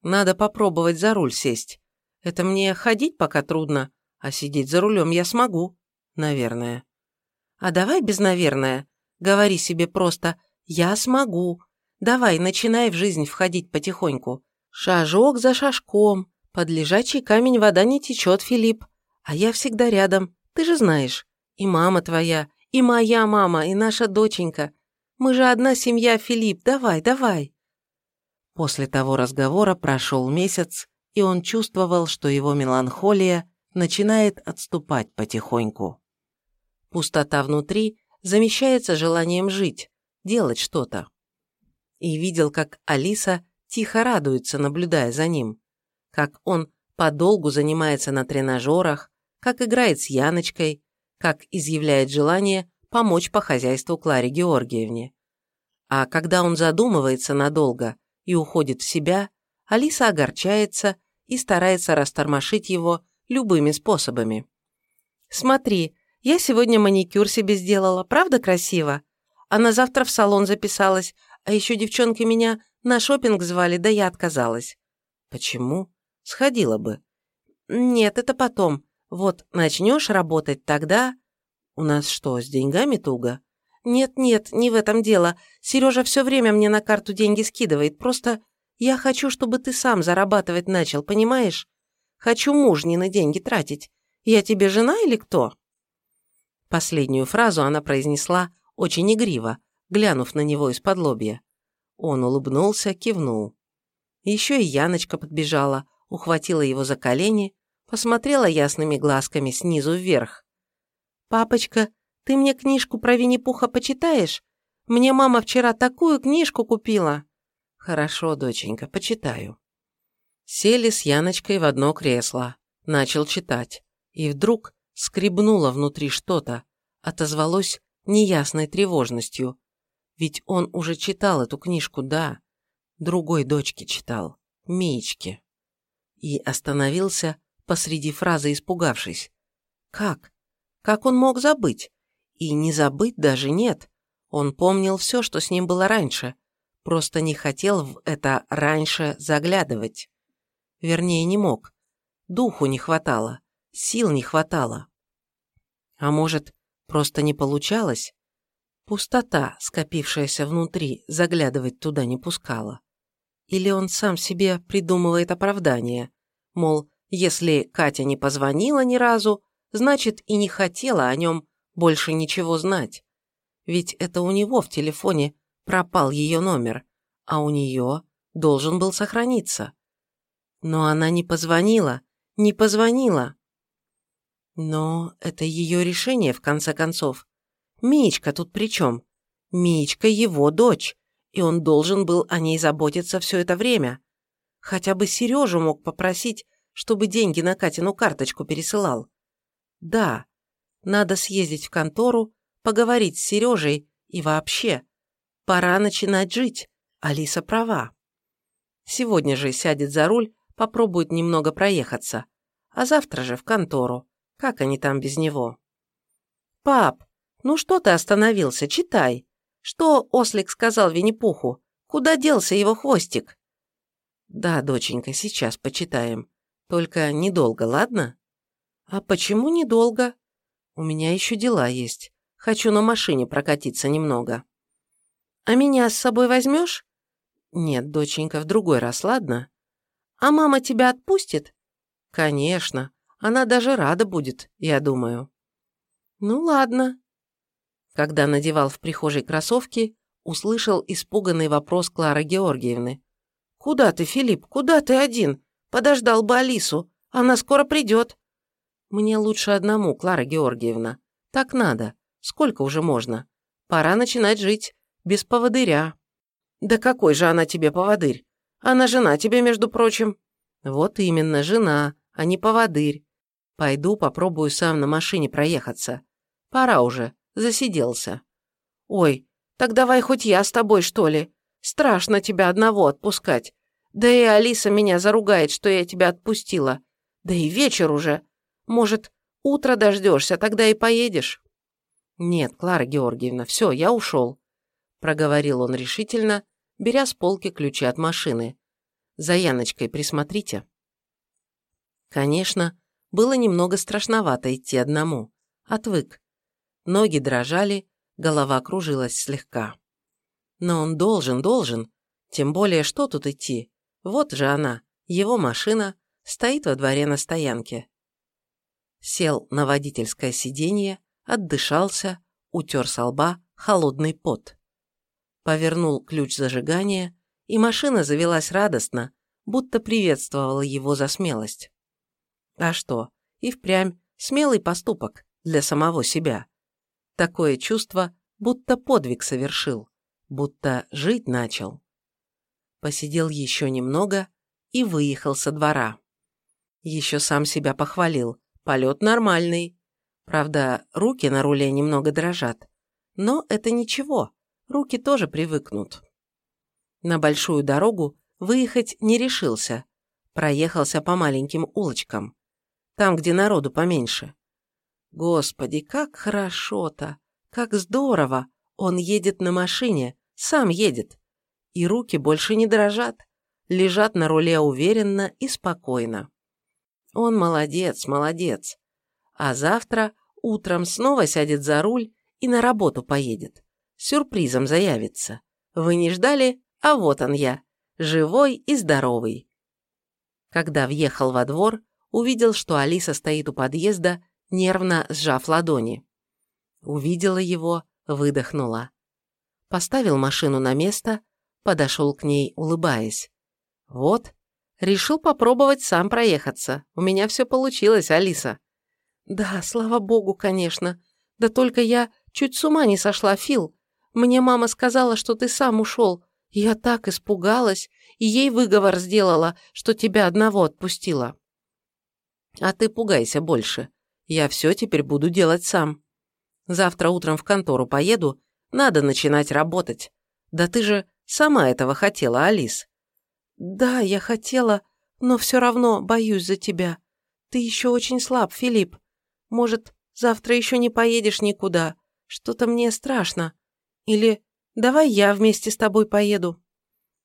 Надо попробовать за руль сесть. Это мне ходить пока трудно, а сидеть за рулем я смогу. Наверное. А давай без «наверное». Говори себе просто «я смогу». Давай, начинай в жизнь входить потихоньку. Шажок за шажком. Под лежачий камень вода не течет, Филипп. А я всегда рядом, ты же знаешь. И мама твоя, и моя мама, и наша доченька. Мы же одна семья, Филипп, давай, давай. После того разговора прошел месяц, и он чувствовал, что его меланхолия начинает отступать потихоньку. Пустота внутри замещается желанием жить, делать что-то. И видел, как Алиса тихо радуется, наблюдая за ним, как он подолгу занимается на тренажерах, как играет с Яночкой, как изъявляет желание помочь по хозяйству Кларе Георгиевне. А когда он задумывается надолго и уходит в себя, Алиса огорчается и старается растормошить его любыми способами. «Смотри, я сегодня маникюр себе сделала, правда красиво? А на завтра в салон записалась, а еще девчонки меня на шопинг звали, да я отказалась». «Почему? Сходила бы». «Нет, это потом. Вот начнешь работать тогда...» «У нас что, с деньгами туго?» «Нет-нет, не в этом дело. Сережа все время мне на карту деньги скидывает. Просто я хочу, чтобы ты сам зарабатывать начал, понимаешь? Хочу мужнины деньги тратить. Я тебе жена или кто?» Последнюю фразу она произнесла очень игриво, глянув на него из-под лобья. Он улыбнулся, кивнул. Еще и Яночка подбежала, ухватила его за колени, посмотрела ясными глазками снизу вверх. «Папочка, ты мне книжку про Винни-Пуха почитаешь? Мне мама вчера такую книжку купила». «Хорошо, доченька, почитаю». Сели с Яночкой в одно кресло. Начал читать. И вдруг скребнуло внутри что-то, отозвалось неясной тревожностью. Ведь он уже читал эту книжку, да, другой дочке читал, Миечке. И остановился посреди фразы, испугавшись. Как? Как он мог забыть? И не забыть даже нет. Он помнил все, что с ним было раньше, просто не хотел в это раньше заглядывать. Вернее, не мог. Духу не хватало. Сил не хватало. А может, просто не получалось? Пустота, скопившаяся внутри, заглядывать туда не пускала. Или он сам себе придумывает оправдание, мол, если Катя не позвонила ни разу, значит и не хотела о нем больше ничего знать. Ведь это у него в телефоне пропал ее номер, а у нее должен был сохраниться. Но она не позвонила, не позвонила. Но это ее решение, в конце концов. Миечка тут при чем? Мичка его дочь, и он должен был о ней заботиться все это время. Хотя бы Сережу мог попросить, чтобы деньги на Катину карточку пересылал. Да, надо съездить в контору, поговорить с Сережей и вообще. Пора начинать жить. Алиса права. Сегодня же сядет за руль, попробует немного проехаться. А завтра же в контору. Как они там без него? «Пап, ну что ты остановился? Читай. Что ослик сказал Винни-Пуху? Куда делся его хвостик?» «Да, доченька, сейчас почитаем. Только недолго, ладно?» «А почему недолго?» «У меня еще дела есть. Хочу на машине прокатиться немного». «А меня с собой возьмешь?» «Нет, доченька, в другой раз, ладно?» «А мама тебя отпустит?» «Конечно. Она даже рада будет, я думаю». «Ну ладно». Когда надевал в прихожей кроссовки, услышал испуганный вопрос Клары Георгиевны. «Куда ты, Филипп? Куда ты один? Подождал бы Алису. Она скоро придет». «Мне лучше одному, Клара Георгиевна. Так надо. Сколько уже можно? Пора начинать жить. Без поводыря». «Да какой же она тебе поводырь? Она жена тебе, между прочим». «Вот именно, жена, а не поводырь. Пойду попробую сам на машине проехаться. Пора уже, засиделся». «Ой, так давай хоть я с тобой, что ли? Страшно тебя одного отпускать. Да и Алиса меня заругает, что я тебя отпустила. Да и вечер уже. Может, утро дождешься, тогда и поедешь?» «Нет, Клара Георгиевна, все, я ушел», – проговорил он решительно беря с полки ключи от машины. «За Яночкой присмотрите». Конечно, было немного страшновато идти одному. Отвык. Ноги дрожали, голова кружилась слегка. Но он должен, должен. Тем более, что тут идти? Вот же она, его машина, стоит во дворе на стоянке. Сел на водительское сиденье, отдышался, утер со лба холодный пот повернул ключ зажигания, и машина завелась радостно, будто приветствовала его за смелость. А что, и впрямь смелый поступок для самого себя. Такое чувство, будто подвиг совершил, будто жить начал. Посидел еще немного и выехал со двора. Еще сам себя похвалил, полет нормальный. Правда, руки на руле немного дрожат. Но это ничего, руки тоже привыкнут. На большую дорогу выехать не решился, проехался по маленьким улочкам, там, где народу поменьше. Господи, как хорошо-то, как здорово! Он едет на машине, сам едет. И руки больше не дрожат, лежат на руле уверенно и спокойно. Он молодец, молодец. А завтра утром снова сядет за руль и на работу поедет сюрпризом заявится. Вы не ждали, а вот он я, живой и здоровый. Когда въехал во двор, увидел, что Алиса стоит у подъезда, нервно сжав ладони. Увидела его, выдохнула. Поставил машину на место, подошел к ней, улыбаясь. «Вот, решил попробовать сам проехаться. У меня все получилось, Алиса». «Да, слава богу, конечно. Да только я чуть с ума не сошла, Фил. Мне мама сказала, что ты сам ушел. Я так испугалась, и ей выговор сделала, что тебя одного отпустила. А ты пугайся больше. Я все теперь буду делать сам. Завтра утром в контору поеду, надо начинать работать. Да ты же сама этого хотела, Алис. Да, я хотела, но все равно боюсь за тебя. Ты еще очень слаб, Филипп. Может, завтра еще не поедешь никуда. Что-то мне страшно. Или «давай я вместе с тобой поеду».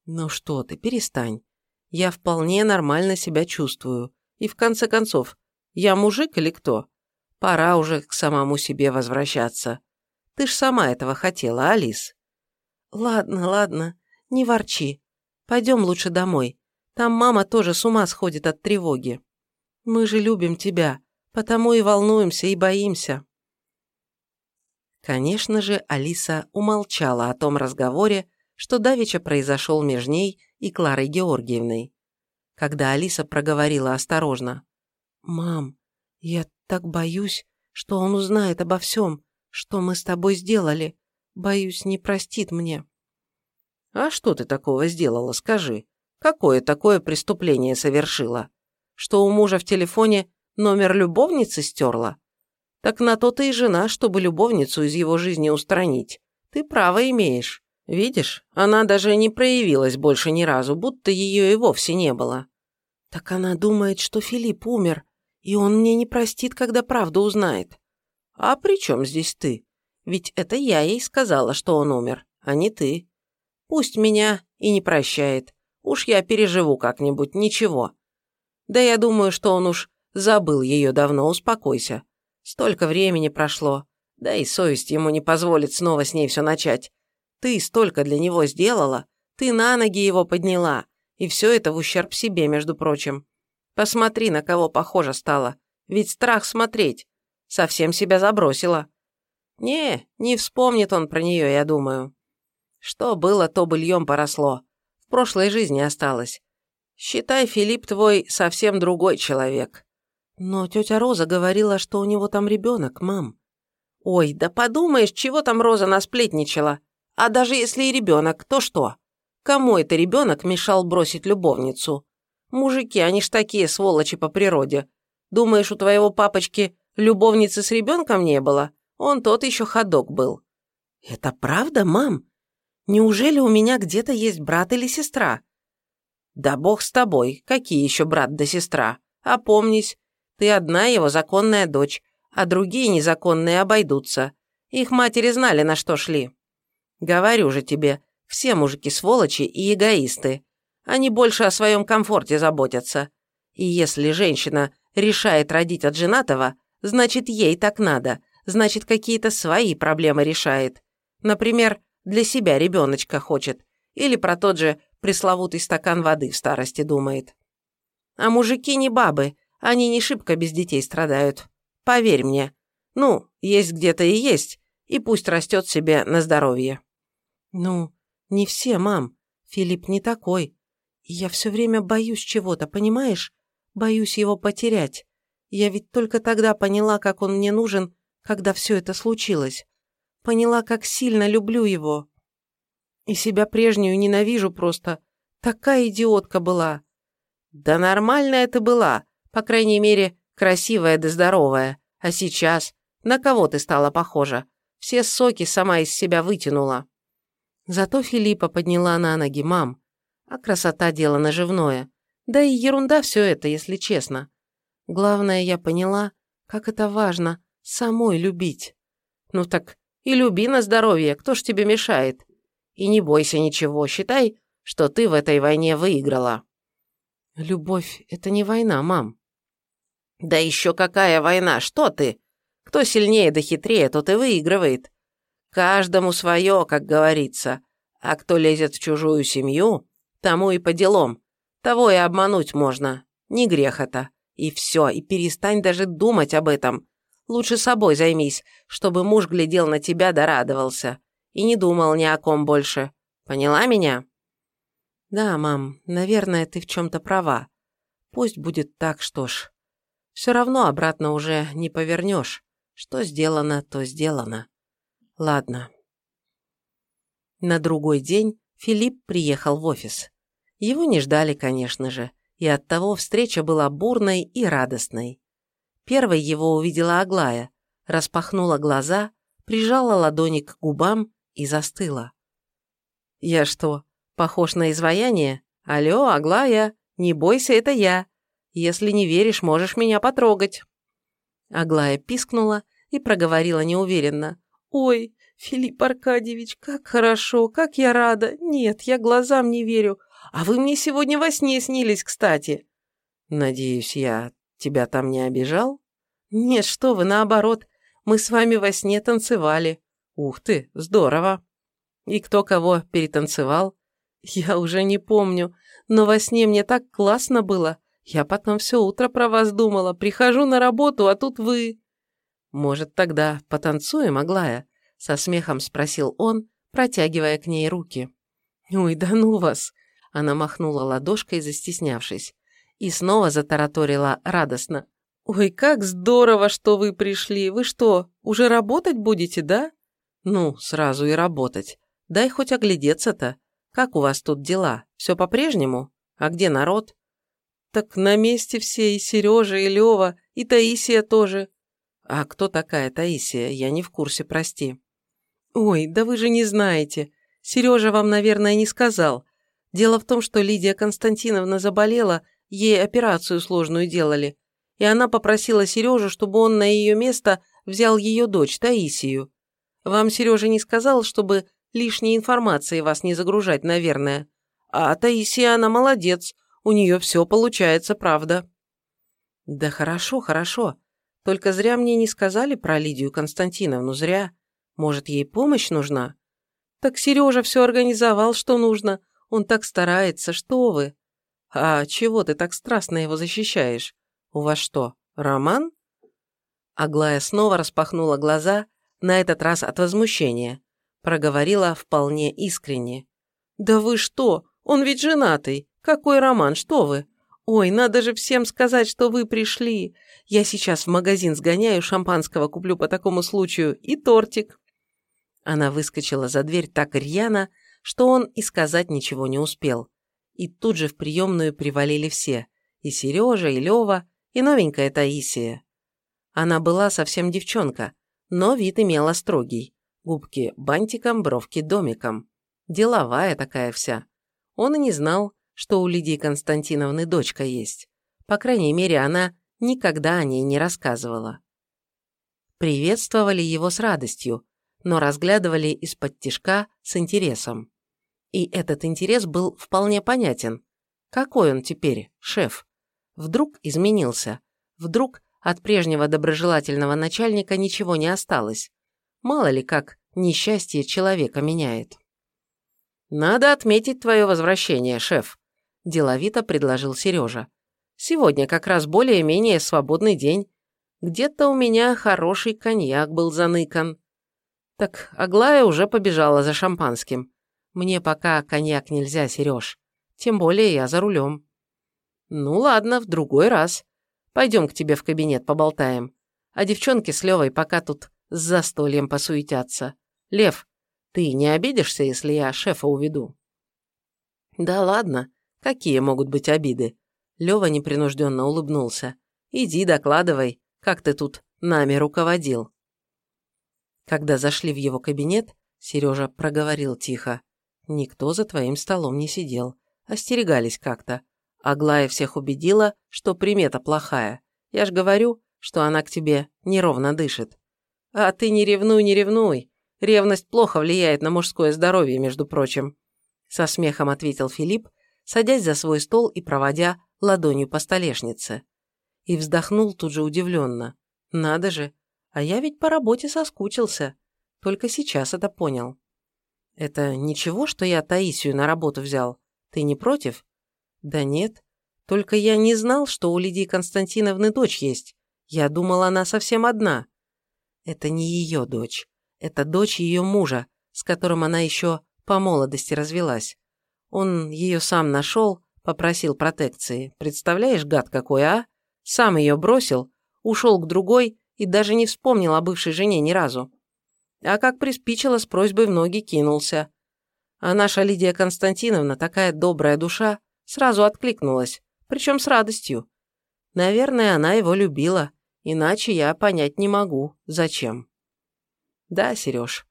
«Ну что ты, перестань. Я вполне нормально себя чувствую. И в конце концов, я мужик или кто? Пора уже к самому себе возвращаться. Ты ж сама этого хотела, Алис». «Ладно, ладно, не ворчи. Пойдем лучше домой. Там мама тоже с ума сходит от тревоги. Мы же любим тебя, потому и волнуемся и боимся». Конечно же, Алиса умолчала о том разговоре, что давеча произошел между ней и Кларой Георгиевной. Когда Алиса проговорила осторожно. «Мам, я так боюсь, что он узнает обо всем, что мы с тобой сделали. боюсь, не простит мне. А что ты такого сделала, скажи? Какое такое преступление совершила? Что у мужа в телефоне номер любовницы стерла? Так на то ты и жена, чтобы любовницу из его жизни устранить. Ты право имеешь. Видишь, она даже не проявилась больше ни разу, будто ее и вовсе не было. Так она думает, что Филипп умер, и он мне не простит, когда правду узнает. А при чем здесь ты? Ведь это я ей сказала, что он умер, а не ты. Пусть меня и не прощает. Уж я переживу как-нибудь, ничего. Да я думаю, что он уж забыл ее давно, успокойся. Столько времени прошло, да и совесть ему не позволит снова с ней все начать. Ты столько для него сделала, ты на ноги его подняла, и все это в ущерб себе, между прочим. Посмотри, на кого похоже стало, ведь страх смотреть. Совсем себя забросила. Не, не вспомнит он про нее, я думаю. Что было, то быльем поросло. В прошлой жизни осталось. Считай, Филипп твой совсем другой человек. Но тетя Роза говорила, что у него там ребенок, мам. Ой, да подумаешь, чего там Роза насплетничала. А даже если и ребенок, то что? Кому это ребенок мешал бросить любовницу? Мужики, они ж такие сволочи по природе. Думаешь, у твоего папочки любовницы с ребенком не было? Он тот еще ходок был. Это правда, мам? Неужели у меня где-то есть брат или сестра? Да бог с тобой, какие еще брат да сестра? Опомнись, ты одна его законная дочь, а другие незаконные обойдутся. Их матери знали, на что шли. Говорю же тебе, все мужики сволочи и эгоисты. Они больше о своем комфорте заботятся. И если женщина решает родить от женатого, значит, ей так надо, значит, какие-то свои проблемы решает. Например, для себя ребеночка хочет. Или про тот же пресловутый стакан воды в старости думает. А мужики не бабы, они не шибко без детей страдают. Поверь мне. Ну, есть где-то и есть, и пусть растет себе на здоровье. Ну, не все, мам. Филипп не такой. я все время боюсь чего-то, понимаешь? Боюсь его потерять. Я ведь только тогда поняла, как он мне нужен, когда все это случилось. Поняла, как сильно люблю его. И себя прежнюю ненавижу просто. Такая идиотка была. Да нормальная ты была. По крайней мере, красивая да здоровая. А сейчас? На кого ты стала похожа? Все соки сама из себя вытянула. Зато Филиппа подняла на ноги мам. А красота – дело наживное. Да и ерунда все это, если честно. Главное, я поняла, как это важно самой любить. Ну так и люби на здоровье, кто ж тебе мешает? И не бойся ничего, считай, что ты в этой войне выиграла. Любовь – это не война, мам. Да еще какая война, что ты? Кто сильнее да хитрее, тот и выигрывает. Каждому свое, как говорится. А кто лезет в чужую семью, тому и по делам. Того и обмануть можно. Не грех это. И все, и перестань даже думать об этом. Лучше собой займись, чтобы муж глядел на тебя да радовался. И не думал ни о ком больше. Поняла меня? Да, мам, наверное, ты в чем-то права. Пусть будет так, что ж. Все равно обратно уже не повернешь. Что сделано, то сделано. Ладно. На другой день Филипп приехал в офис. Его не ждали, конечно же, и оттого встреча была бурной и радостной. Первой его увидела Аглая, распахнула глаза, прижала ладони к губам и застыла. «Я что, похож на изваяние? Алло, Аглая, не бойся, это я. Если не веришь, можешь меня потрогать». Аглая пискнула и проговорила неуверенно. «Ой, Филипп Аркадьевич, как хорошо, как я рада. Нет, я глазам не верю. А вы мне сегодня во сне снились, кстати». «Надеюсь, я тебя там не обижал?» «Нет, что вы, наоборот. Мы с вами во сне танцевали». «Ух ты, здорово!» «И кто кого перетанцевал?» «Я уже не помню, но во сне мне так классно было. Я потом все утро про вас думала. Прихожу на работу, а тут вы...» «Может, тогда потанцуем, Аглая?» — со смехом спросил он, протягивая к ней руки. «Ой, да ну вас!» — она махнула ладошкой, застеснявшись. И снова затараторила радостно. «Ой, как здорово, что вы пришли! Вы что, уже работать будете, да?» Ну, сразу и работать. Дай хоть оглядеться-то. Как у вас тут дела? Все по-прежнему? А где народ? Так на месте все, и Сережа, и Лева, и Таисия тоже. А кто такая Таисия? Я не в курсе, прости. Ой, да вы же не знаете. Сережа вам, наверное, не сказал. Дело в том, что Лидия Константиновна заболела, ей операцию сложную делали, и она попросила Сережу, чтобы он на ее место взял ее дочь, Таисию. Вам Сережа не сказал, чтобы лишней информацией вас не загружать, наверное. А Таисия, она молодец, у нее все получается, правда. Да хорошо, хорошо. Только зря мне не сказали про Лидию Константиновну, зря. Может, ей помощь нужна? Так Сережа все организовал, что нужно. Он так старается, что вы. А чего ты так страстно его защищаешь? У вас что, роман? Аглая снова распахнула глаза, на этот раз от возмущения. Проговорила вполне искренне. «Да вы что? Он ведь женатый. Какой роман, что вы? Ой, надо же всем сказать, что вы пришли. Я сейчас в магазин сгоняю, шампанского куплю по такому случаю и тортик». Она выскочила за дверь так рьяно, что он и сказать ничего не успел. И тут же в приемную привалили все. И Сережа, и Лева, и новенькая Таисия. Она была совсем девчонка, но вид имела строгий. Губки бантиком, бровки домиком. Деловая такая вся. Он и не знал, что у Лидии Константиновны дочка есть. По крайней мере, она никогда о ней не рассказывала. Приветствовали его с радостью, но разглядывали из-под тишка с интересом. И этот интерес был вполне понятен. Какой он теперь, шеф? Вдруг изменился? Вдруг от прежнего доброжелательного начальника ничего не осталось. Мало ли как несчастье человека меняет. «Надо отметить твое возвращение, шеф», – деловито предложил Сережа. «Сегодня как раз более-менее свободный день. Где-то у меня хороший коньяк был заныкан». «Так Аглая уже побежала за шампанским. Мне пока коньяк нельзя, Сереж. Тем более я за рулем». «Ну ладно, в другой раз», Пойдем к тебе в кабинет поболтаем. А девчонки с Левой пока тут с застольем посуетятся. Лев, ты не обидишься, если я шефа уведу?» «Да ладно, какие могут быть обиды?» Лева непринужденно улыбнулся. «Иди докладывай, как ты тут нами руководил». Когда зашли в его кабинет, Сережа проговорил тихо. «Никто за твоим столом не сидел. Остерегались как-то. Аглая всех убедила, что примета плохая. Я ж говорю, что она к тебе неровно дышит. А ты не ревнуй, не ревнуй. Ревность плохо влияет на мужское здоровье, между прочим. Со смехом ответил Филипп, садясь за свой стол и проводя ладонью по столешнице. И вздохнул тут же удивленно. Надо же, а я ведь по работе соскучился. Только сейчас это понял. Это ничего, что я Таисию на работу взял? Ты не против? Да нет. Только я не знал, что у Лидии Константиновны дочь есть. Я думал, она совсем одна. Это не ее дочь. Это дочь ее мужа, с которым она еще по молодости развелась. Он ее сам нашел, попросил протекции. Представляешь, гад какой, а? Сам ее бросил, ушел к другой и даже не вспомнил о бывшей жене ни разу. А как приспичило, с просьбой в ноги кинулся. А наша Лидия Константиновна такая добрая душа, Сразу откликнулась, причем с радостью. Наверное, она его любила, иначе я понять не могу, зачем. Да, Сереж,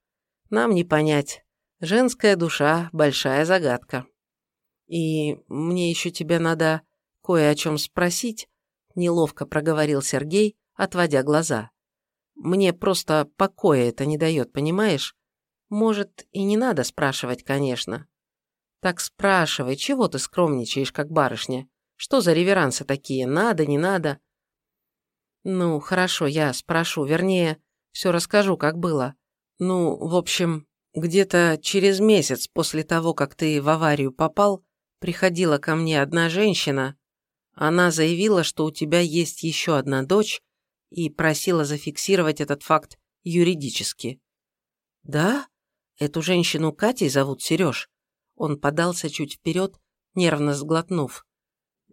нам не понять. Женская душа – большая загадка. И мне еще тебя надо кое о чем спросить, неловко проговорил Сергей, отводя глаза. Мне просто покоя это не дает, понимаешь? Может, и не надо спрашивать, конечно. Так спрашивай, чего ты скромничаешь, как барышня? Что за реверансы такие? Надо, не надо? Ну, хорошо, я спрошу, вернее, все расскажу, как было. Ну, в общем, где-то через месяц после того, как ты в аварию попал, приходила ко мне одна женщина. Она заявила, что у тебя есть еще одна дочь и просила зафиксировать этот факт юридически. Да? Эту женщину Катей зовут Сереж? Он подался чуть вперед, нервно сглотнув.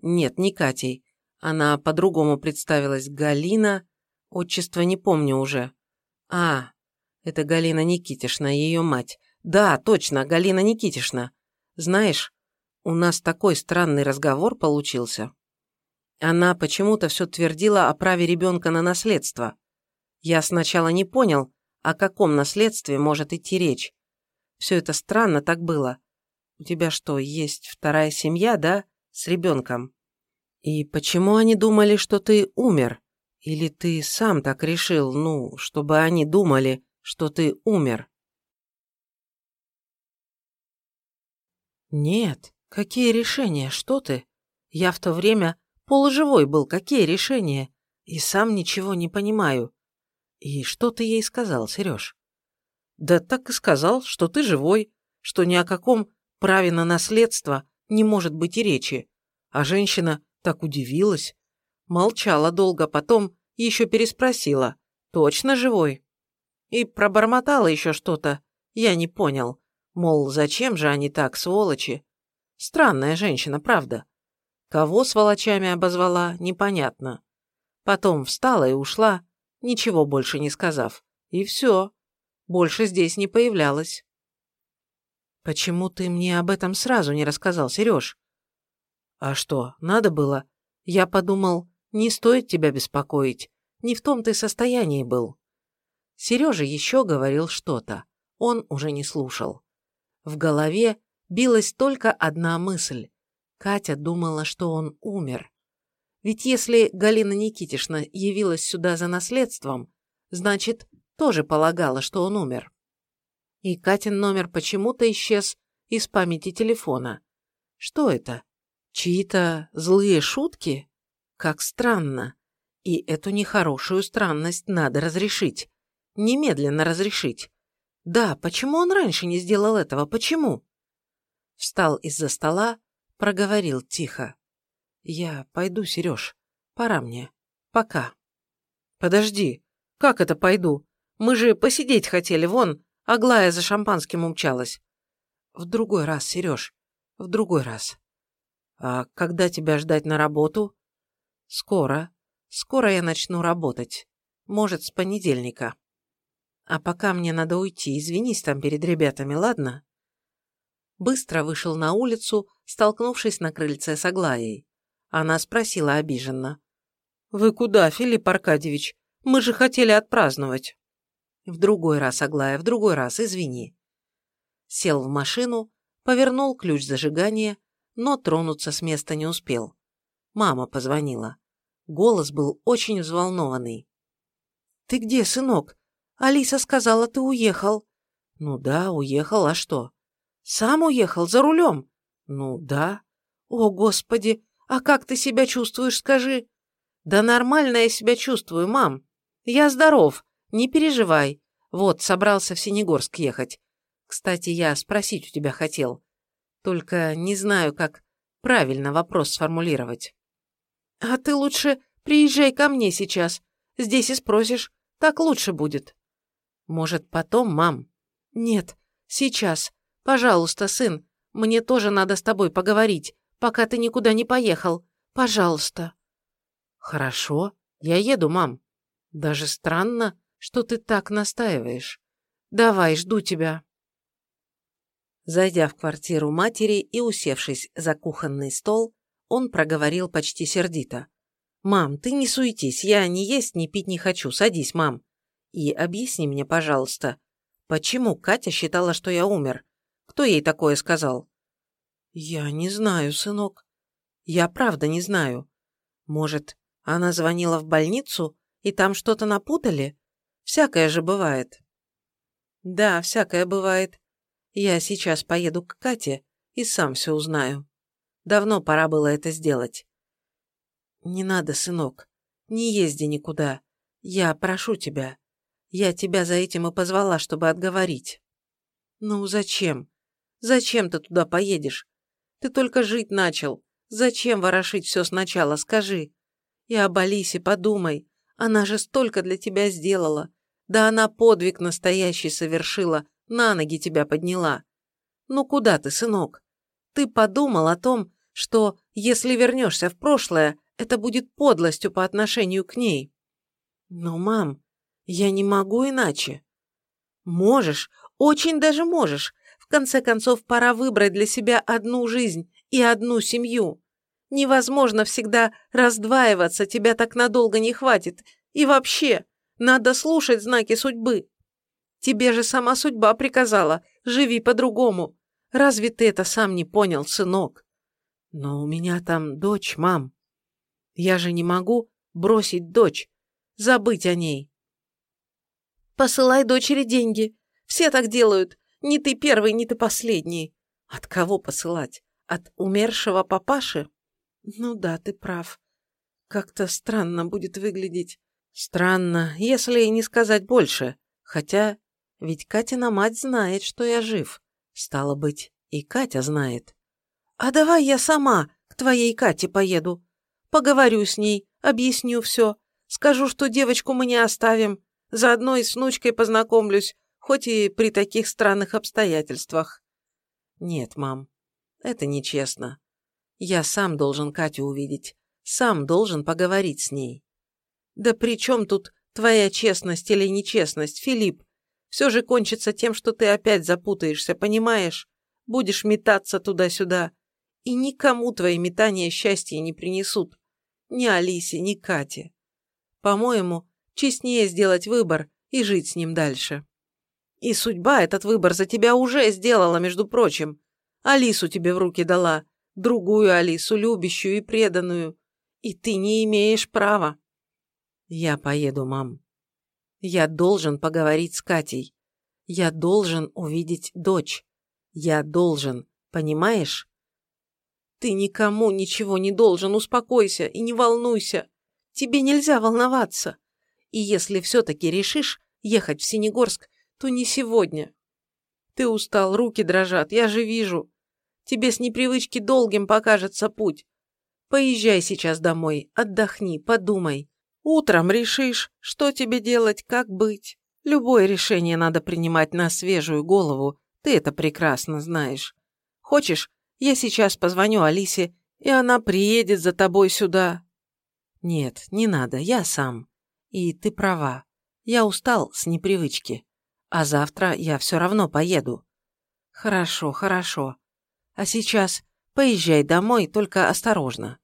Нет, не Катей. Она по-другому представилась Галина. Отчество не помню уже. А, Это Галина Никитишна, ее мать. Да, точно, Галина Никитишна. Знаешь, у нас такой странный разговор получился. Она почему-то все твердила о праве ребенка на наследство. Я сначала не понял, о каком наследстве может идти речь. Все это странно так было. У тебя что, есть вторая семья, да, с ребенком? И почему они думали, что ты умер? Или ты сам так решил, ну, чтобы они думали, что ты умер? Нет, какие решения, что ты? Я в то время полуживой был, какие решения? И сам ничего не понимаю. И что ты ей сказал, Сереж? Да так и сказал, что ты живой, что ни о каком праве на наследство не может быть и речи. А женщина так удивилась. Молчала долго, потом еще переспросила. Точно живой? И пробормотала еще что-то. Я не понял. Мол, зачем же они так, сволочи? Странная женщина, правда. Кого сволочами обозвала, непонятно. Потом встала и ушла, ничего больше не сказав. И все. Больше здесь не появлялась. «Почему ты мне об этом сразу не рассказал, Сереж?» «А что, надо было? Я подумал, не стоит тебя беспокоить. Не в том ты состоянии был». Сережа еще говорил что-то. Он уже не слушал. В голове билась только одна мысль. Катя думала, что он умер. Ведь если Галина Никитишна явилась сюда за наследством, значит, тоже полагала, что он умер. И Катин номер почему-то исчез из памяти телефона. Что это? Чьи-то злые шутки? Как странно. И эту нехорошую странность надо разрешить. Немедленно разрешить. Да, почему он раньше не сделал этого? Почему? Встал из-за стола, проговорил тихо. «Я пойду, Сереж. Пора мне. Пока». «Подожди. Как это пойду? Мы же посидеть хотели, вон, Аглая за шампанским умчалась». «В другой раз, Сереж. В другой раз». «А когда тебя ждать на работу?» «Скоро. Скоро я начну работать. Может, с понедельника. А пока мне надо уйти, извинись там перед ребятами, ладно?» Быстро вышел на улицу, столкнувшись на крыльце с Аглаей. Она спросила обиженно. «Вы куда, Филипп Аркадьевич? Мы же хотели отпраздновать». «В другой раз, Аглая, в другой раз, извини». Сел в машину, повернул ключ зажигания, но тронуться с места не успел. Мама позвонила. Голос был очень взволнованный. «Ты где, сынок? Алиса сказала, ты уехал». «Ну да, уехал, а что?» «Сам уехал, за рулем?» «Ну да». «О, Господи, а как ты себя чувствуешь, скажи?» «Да нормально я себя чувствую, мам. Я здоров, не переживай. Вот, собрался в Синегорск ехать. Кстати, я спросить у тебя хотел. Только не знаю, как правильно вопрос сформулировать». «А ты лучше приезжай ко мне сейчас. Здесь и спросишь. Так лучше будет». «Может, потом, мам?» «Нет, сейчас. Пожалуйста, сын, мне тоже надо с тобой поговорить, пока ты никуда не поехал. Пожалуйста». «Хорошо, я еду, мам. Даже странно, что ты так настаиваешь. Давай, жду тебя». Зайдя в квартиру матери и усевшись за кухонный стол, он проговорил почти сердито. «Мам, ты не суетись, я ни есть, ни пить не хочу. Садись, мам. И объясни мне, пожалуйста, почему Катя считала, что я умер? Кто ей такое сказал?» «Я не знаю, сынок. Я правда не знаю. Может, она звонила в больницу, и там что-то напутали? Всякое же бывает». «Да, всякое бывает. Я сейчас поеду к Кате и сам все узнаю. Давно пора было это сделать». «Не надо, сынок. Не езди никуда. Я прошу тебя. Я тебя за этим и позвала, чтобы отговорить». «Ну зачем? Зачем ты туда поедешь? Ты только жить начал. Зачем ворошить все сначала, скажи? И об Алисе подумай. Она же столько для тебя сделала. Да она подвиг настоящий совершила, на ноги тебя подняла. Ну куда ты, сынок? Ты подумал о том, что, если вернешься в прошлое, это будет подлостью по отношению к ней. Но, мам, я не могу иначе. Можешь, очень даже можешь. Конце концов, пора выбрать для себя одну жизнь и одну семью. Невозможно всегда раздваиваться, тебя так надолго не хватит. И вообще, надо слушать знаки судьбы. Тебе же сама судьба приказала, живи по-другому. Разве ты это сам не понял, сынок? Но у меня там дочь, мам. Я же не могу бросить дочь, забыть о ней. Посылай дочери деньги. Все так делают. Ни ты первый, ни ты последний. От кого посылать? От умершего папаши? Ну да, ты прав. Как-то странно будет выглядеть. Странно, если и не сказать больше. Хотя, ведь Катина мать знает, что я жив. Стало быть, и Катя знает. А давай я сама к твоей Кате поеду. Поговорю с ней, объясню все. Скажу, что девочку мы не оставим. Заодно и с внучкой познакомлюсь, хоть и при таких странных обстоятельствах. Нет, мам, это нечестно. Я сам должен Катю увидеть, сам должен поговорить с ней. Да при чем тут твоя честность или нечестность, Филипп? Все же кончится тем, что ты опять запутаешься, понимаешь? Будешь метаться туда-сюда. И никому твои метания счастья не принесут. Ни Алисе, ни Кате. По-моему, Честнее сделать выбор и жить с ним дальше. И судьба этот выбор за тебя уже сделала, между прочим. Алису тебе в руки дала, другую Алису, любящую и преданную. И ты не имеешь права. Я поеду, мам. Я должен поговорить с Катей. Я должен увидеть дочь. Я должен, понимаешь? Ты никому ничего не должен, успокойся и не волнуйся. Тебе нельзя волноваться. И если все-таки решишь ехать в Синегорск, то не сегодня. Ты устал, руки дрожат, я же вижу. Тебе с непривычки долгим покажется путь. Поезжай сейчас домой, отдохни, подумай. Утром решишь, что тебе делать, как быть. Любое решение надо принимать на свежую голову, ты это прекрасно знаешь. Хочешь, я сейчас позвоню Алисе, и она приедет за тобой сюда? Нет, не надо, я сам. И ты права. Я устал с непривычки. А завтра я все равно поеду. Хорошо, хорошо. А сейчас поезжай домой, только осторожно.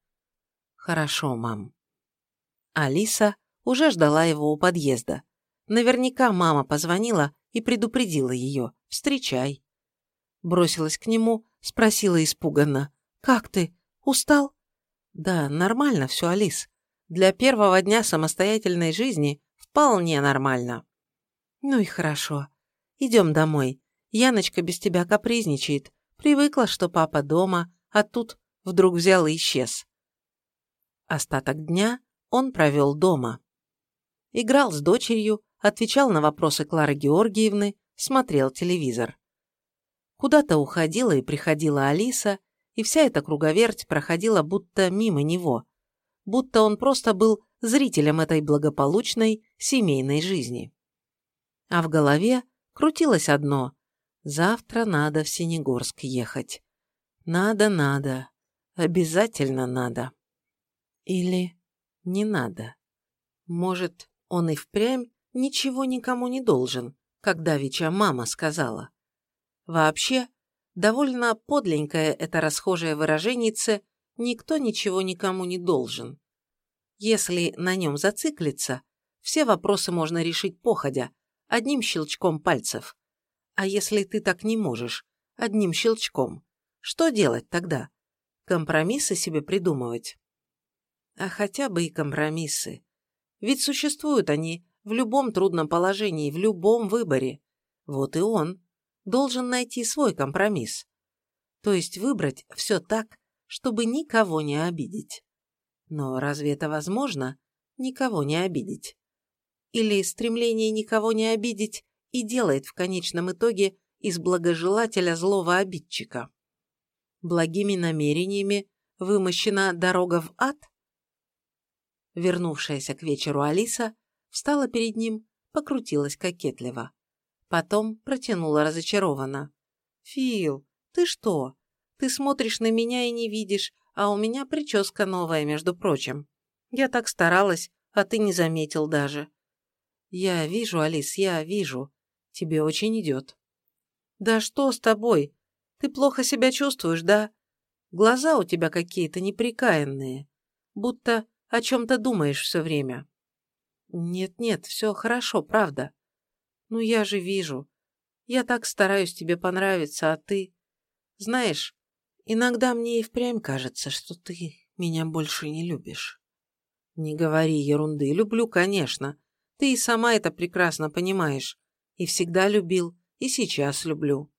Хорошо, мам. Алиса уже ждала его у подъезда. Наверняка мама позвонила и предупредила ее. «Встречай». Бросилась к нему, спросила испуганно. «Как ты? Устал?» «Да, нормально все, Алис. Для первого дня самостоятельной жизни вполне нормально. Ну и хорошо. Идем домой. Яночка без тебя капризничает. Привыкла, что папа дома, а тут вдруг взял и исчез. Остаток дня он провел дома. Играл с дочерью, отвечал на вопросы Клары Георгиевны, смотрел телевизор. Куда-то уходила и приходила Алиса, и вся эта круговерть проходила будто мимо него, будто он просто был зрителем этой благополучной семейной жизни. А в голове крутилось одно – завтра надо в Синегорск ехать. Надо, надо, обязательно надо. Или не надо. Может, он и впрямь ничего никому не должен, как давеча мама сказала. Вообще, довольно подленькое это расхожее выраженице никто ничего никому не должен. Если на нем зациклиться, все вопросы можно решить походя, одним щелчком пальцев. А если ты так не можешь, одним щелчком, что делать тогда? Компромиссы себе придумывать? А хотя бы и компромиссы. Ведь существуют они в любом трудном положении, в любом выборе. Вот и он должен найти свой компромисс. То есть выбрать все так, чтобы никого не обидеть. Но разве это возможно, никого не обидеть? Или стремление никого не обидеть и делает в конечном итоге из благожелателя злого обидчика? Благими намерениями вымощена дорога в ад? Вернувшаяся к вечеру Алиса встала перед ним, покрутилась кокетливо. Потом протянула разочарованно. «Фил, ты что? Ты смотришь на меня и не видишь, а у меня прическа новая, между прочим. Я так старалась, а ты не заметил даже». «Я вижу, Алис, я вижу», – Тебе очень идет». «Да что с тобой? Ты плохо себя чувствуешь, да? Глаза у тебя какие-то неприкаянные, будто о чем-то думаешь все время». «Нет-нет, все хорошо, правда. Ну я же вижу. Я так стараюсь тебе понравиться, а ты... Знаешь, иногда мне и впрямь кажется, что ты меня больше не любишь». «Не говори ерунды. Люблю, конечно. Ты и сама это прекрасно понимаешь. И всегда любил, и сейчас люблю.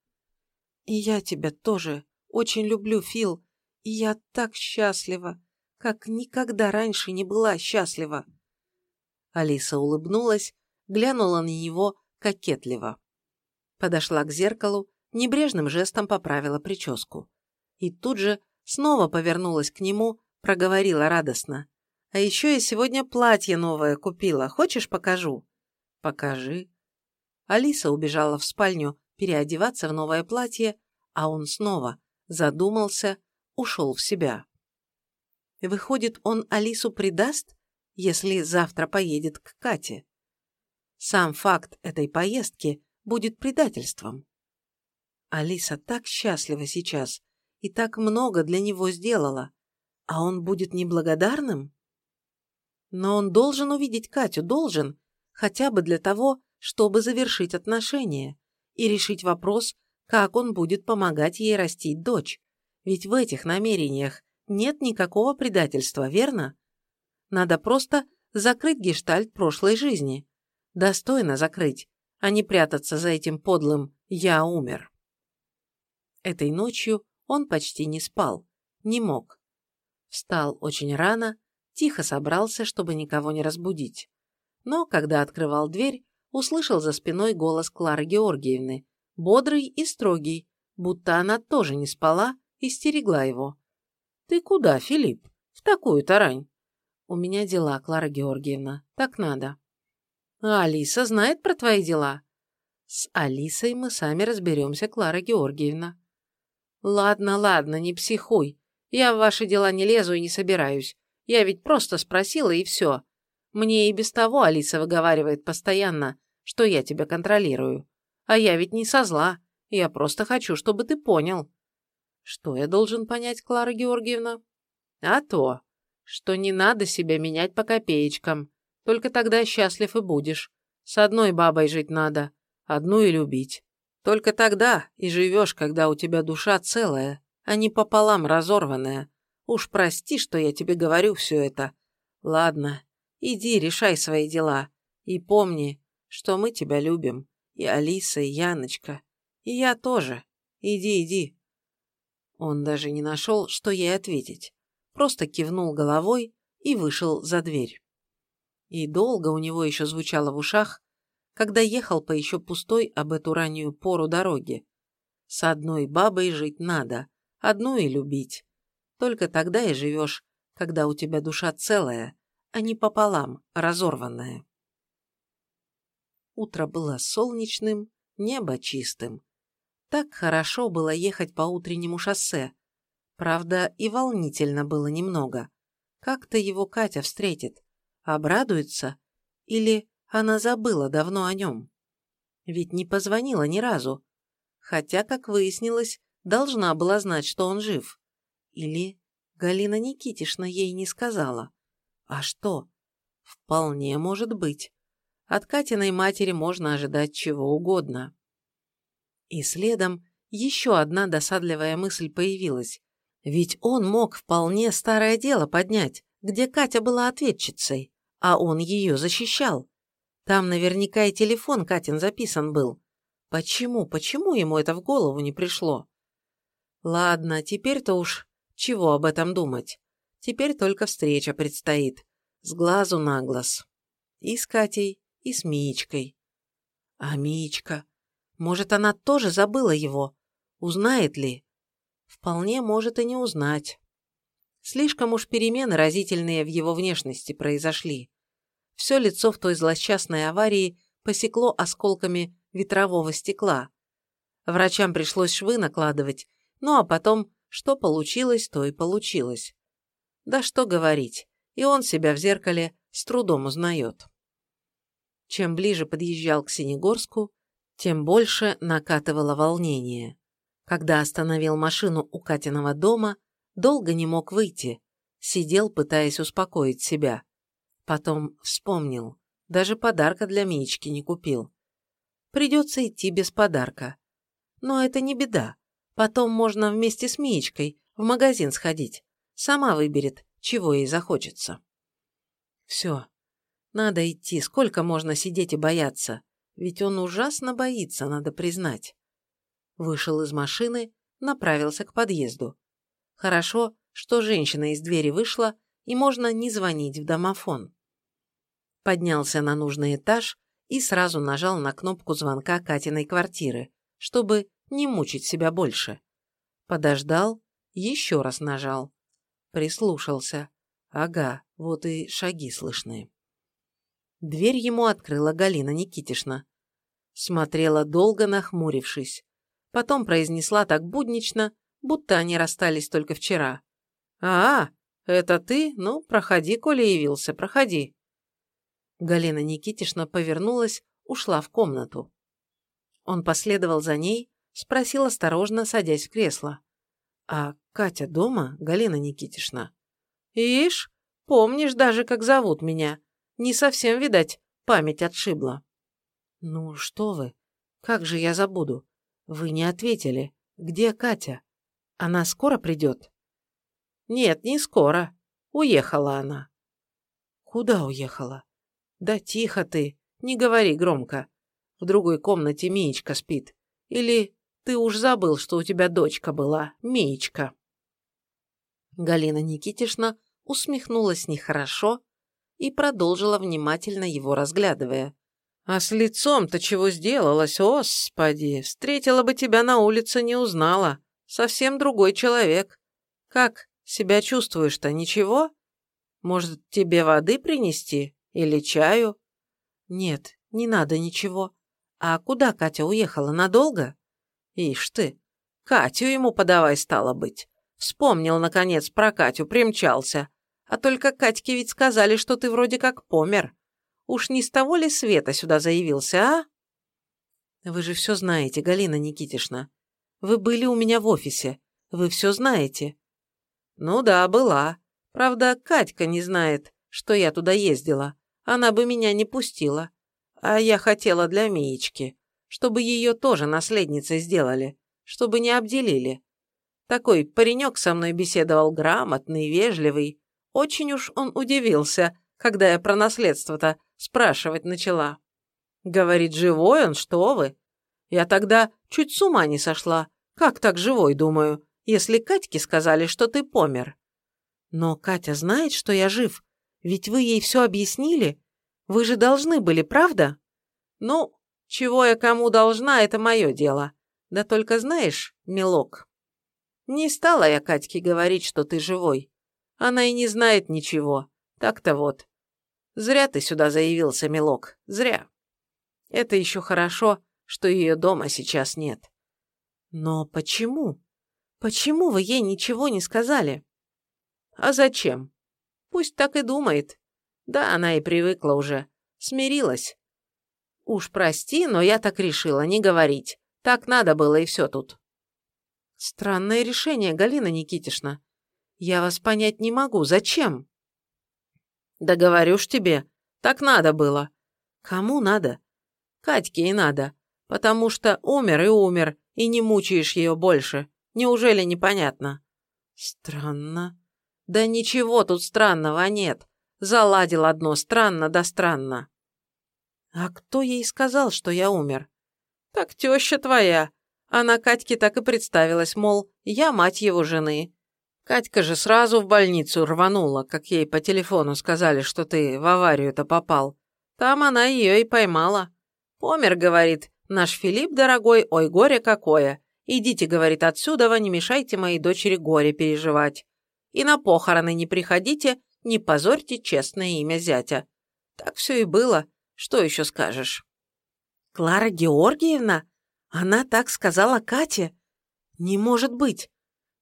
И я тебя тоже очень люблю, Фил, и я так счастлива, как никогда раньше не была счастлива. Алиса улыбнулась, глянула на него кокетливо. Подошла к зеркалу, небрежным жестом поправила прическу. И тут же снова повернулась к нему, проговорила радостно. «А еще я сегодня платье новое купила. Хочешь, покажу?» «Покажи», Алиса убежала в спальню переодеваться в новое платье, а он снова задумался, ушел в себя. Выходит, он Алису предаст, если завтра поедет к Кате? Сам факт этой поездки будет предательством. Алиса так счастлива сейчас и так много для него сделала, а он будет неблагодарным? Но он должен увидеть Катю, должен, хотя бы для того, чтобы завершить отношения и решить вопрос, как он будет помогать ей растить дочь. Ведь в этих намерениях нет никакого предательства, верно? Надо просто закрыть гештальт прошлой жизни. Достойно закрыть, а не прятаться за этим подлым «я умер». Этой ночью он почти не спал, не мог. Встал очень рано, тихо собрался, чтобы никого не разбудить. Но, когда открывал дверь, услышал за спиной голос Клары Георгиевны, бодрый и строгий, будто она тоже не спала и стерегла его. «Ты куда, Филипп? В такую тарань?» «У меня дела, Клара Георгиевна. Так надо». «А Алиса знает про твои дела?» «С Алисой мы сами разберемся, Клара Георгиевна». «Ладно, ладно, не психуй. Я в ваши дела не лезу и не собираюсь. Я ведь просто спросила, и все. Мне и без того Алиса выговаривает постоянно, что я тебя контролирую. А я ведь не со зла. Я просто хочу, чтобы ты понял. Что я должен понять, Клара Георгиевна? А то, что не надо себя менять по копеечкам. Только тогда счастлив и будешь. С одной бабой жить надо, одну и любить. Только тогда и живешь, когда у тебя душа целая, а не пополам разорванная. Уж прости, что я тебе говорю все это. Ладно, Иди, решай свои дела. И помни, что мы тебя любим. И Алиса, и Яночка. И я тоже. Иди, иди. Он даже не нашел, что ей ответить. Просто кивнул головой и вышел за дверь. И долго у него еще звучало в ушах, когда ехал по еще пустой об эту раннюю пору дороги. С одной бабой жить надо, одну и любить. Только тогда и живешь, когда у тебя душа целая, а не пополам, разорванное. Утро было солнечным, небо чистым. Так хорошо было ехать по утреннему шоссе. Правда, и волнительно было немного. Как-то его Катя встретит, обрадуется или она забыла давно о нем. Ведь не позвонила ни разу. Хотя, как выяснилось, должна была знать, что он жив. Или Галина Никитишна ей не сказала. А что? Вполне может быть. От Катиной матери можно ожидать чего угодно. И следом еще одна досадливая мысль появилась. Ведь он мог вполне старое дело поднять, где Катя была ответчицей, а он ее защищал. Там наверняка и телефон Катин записан был. Почему, почему ему это в голову не пришло? Ладно, теперь-то уж чего об этом думать. Теперь только встреча предстоит. С глазу на глаз. И с Катей, и с Миечкой. А Миечка? Может, она тоже забыла его? Узнает ли? Вполне может и не узнать. Слишком уж перемены разительные в его внешности произошли. Все лицо в той злосчастной аварии посекло осколками ветрового стекла. Врачам пришлось швы накладывать, ну а потом, что получилось, то и получилось. Да что говорить, и он себя в зеркале с трудом узнает. Чем ближе подъезжал к Синегорску, тем больше накатывало волнение. Когда остановил машину у Катиного дома, долго не мог выйти, сидел, пытаясь успокоить себя. Потом вспомнил, даже подарка для Миечки не купил. Придется идти без подарка. Но это не беда. Потом можно вместе с Миечкой в магазин сходить. Сама выберет, чего ей захочется. Все. Надо идти. Сколько можно сидеть и бояться? Ведь он ужасно боится, надо признать. Вышел из машины, направился к подъезду. Хорошо, что женщина из двери вышла, и можно не звонить в домофон. Поднялся на нужный этаж и сразу нажал на кнопку звонка Катиной квартиры, чтобы не мучить себя больше. Подождал, еще раз нажал. Прислушался. Ага, вот и шаги слышны. Дверь ему открыла Галина Никитишна. Смотрела долго, нахмурившись. Потом произнесла так буднично, будто они расстались только вчера. «А, это ты? Ну, проходи, коли явился, проходи». Галина Никитишна повернулась, ушла в комнату. Он последовал за ней, спросил осторожно, садясь в кресло. «А Катя дома, Галина Никитишна?» «Ишь, помнишь даже, как зовут меня. Не совсем, видать, память отшибла». «Ну что вы, как же я забуду? Вы не ответили. Где Катя? Она скоро придет?» «Нет, не скоро. Уехала она». «Куда уехала?» «Да тихо ты, не говори громко. В другой комнате Миечка спит. Или ты уж забыл, что у тебя дочка была, Миечка?» Галина Никитишна усмехнулась нехорошо и продолжила внимательно его разглядывая. А с лицом-то чего сделалось, господи? Встретила бы тебя на улице, не узнала. Совсем другой человек. Как, себя чувствуешь-то, ничего? Может, тебе воды принести? Или чаю? Нет, не надо ничего. А куда Катя уехала, надолго? Ишь ты, Катю ему подавай стало быть. Вспомнил, наконец, про Катю, примчался. А только Катьке ведь сказали, что ты вроде как помер. Уж не с того ли света сюда заявился, а? Вы же все знаете, Галина Никитишна. Вы были у меня в офисе. Вы все знаете. Ну да, была. Правда, Катька не знает, что я туда ездила. Она бы меня не пустила. А я хотела для Миечки, чтобы ее тоже наследницей сделали, чтобы не обделили. Такой паренек со мной беседовал грамотный, вежливый. Очень уж он удивился, когда я про наследство-то спрашивать начала. Говорит, живой он, что вы? Я тогда чуть с ума не сошла. Как так живой, думаю, если Катьке сказали, что ты помер? Но Катя знает, что я жив. Ведь вы ей все объяснили. Вы же должны были, правда? Ну, чего я кому должна, это мое дело. Да только знаешь, милок, не стала я Катьке говорить, что ты живой. Она и не знает ничего. Так-то вот. Зря ты сюда заявился, милок, зря. Это еще хорошо, что ее дома сейчас нет. Но почему? Почему вы ей ничего не сказали? А зачем? Пусть так и думает. Да, она и привыкла уже. Смирилась. Уж прости, но я так решила, не говорить. Так надо было, и все тут. Странное решение, Галина Никитишна. Я вас понять не могу. Зачем? Да говорю ж тебе, так надо было. Кому надо? Катьке и надо, потому что умер и умер, и не мучаешь ее больше. Неужели непонятно? Странно. Да ничего тут странного нет. Заладил одно странно да странно. А кто ей сказал, что я умер? Так теща твоя. Она Катьке так и представилась, мол, я мать его жены. Катька же сразу в больницу рванула, как ей по телефону сказали, что ты в аварию-то попал. Там она ее и поймала. Помер, говорит, наш Филипп дорогой, ой, горе какое. Идите, говорит, отсюда, не мешайте моей дочери горе переживать. И на похороны не приходите, не позорьте честное имя зятя. Так все и было. Что еще скажешь? Клара Георгиевна? Она так сказала Кате? Не может быть.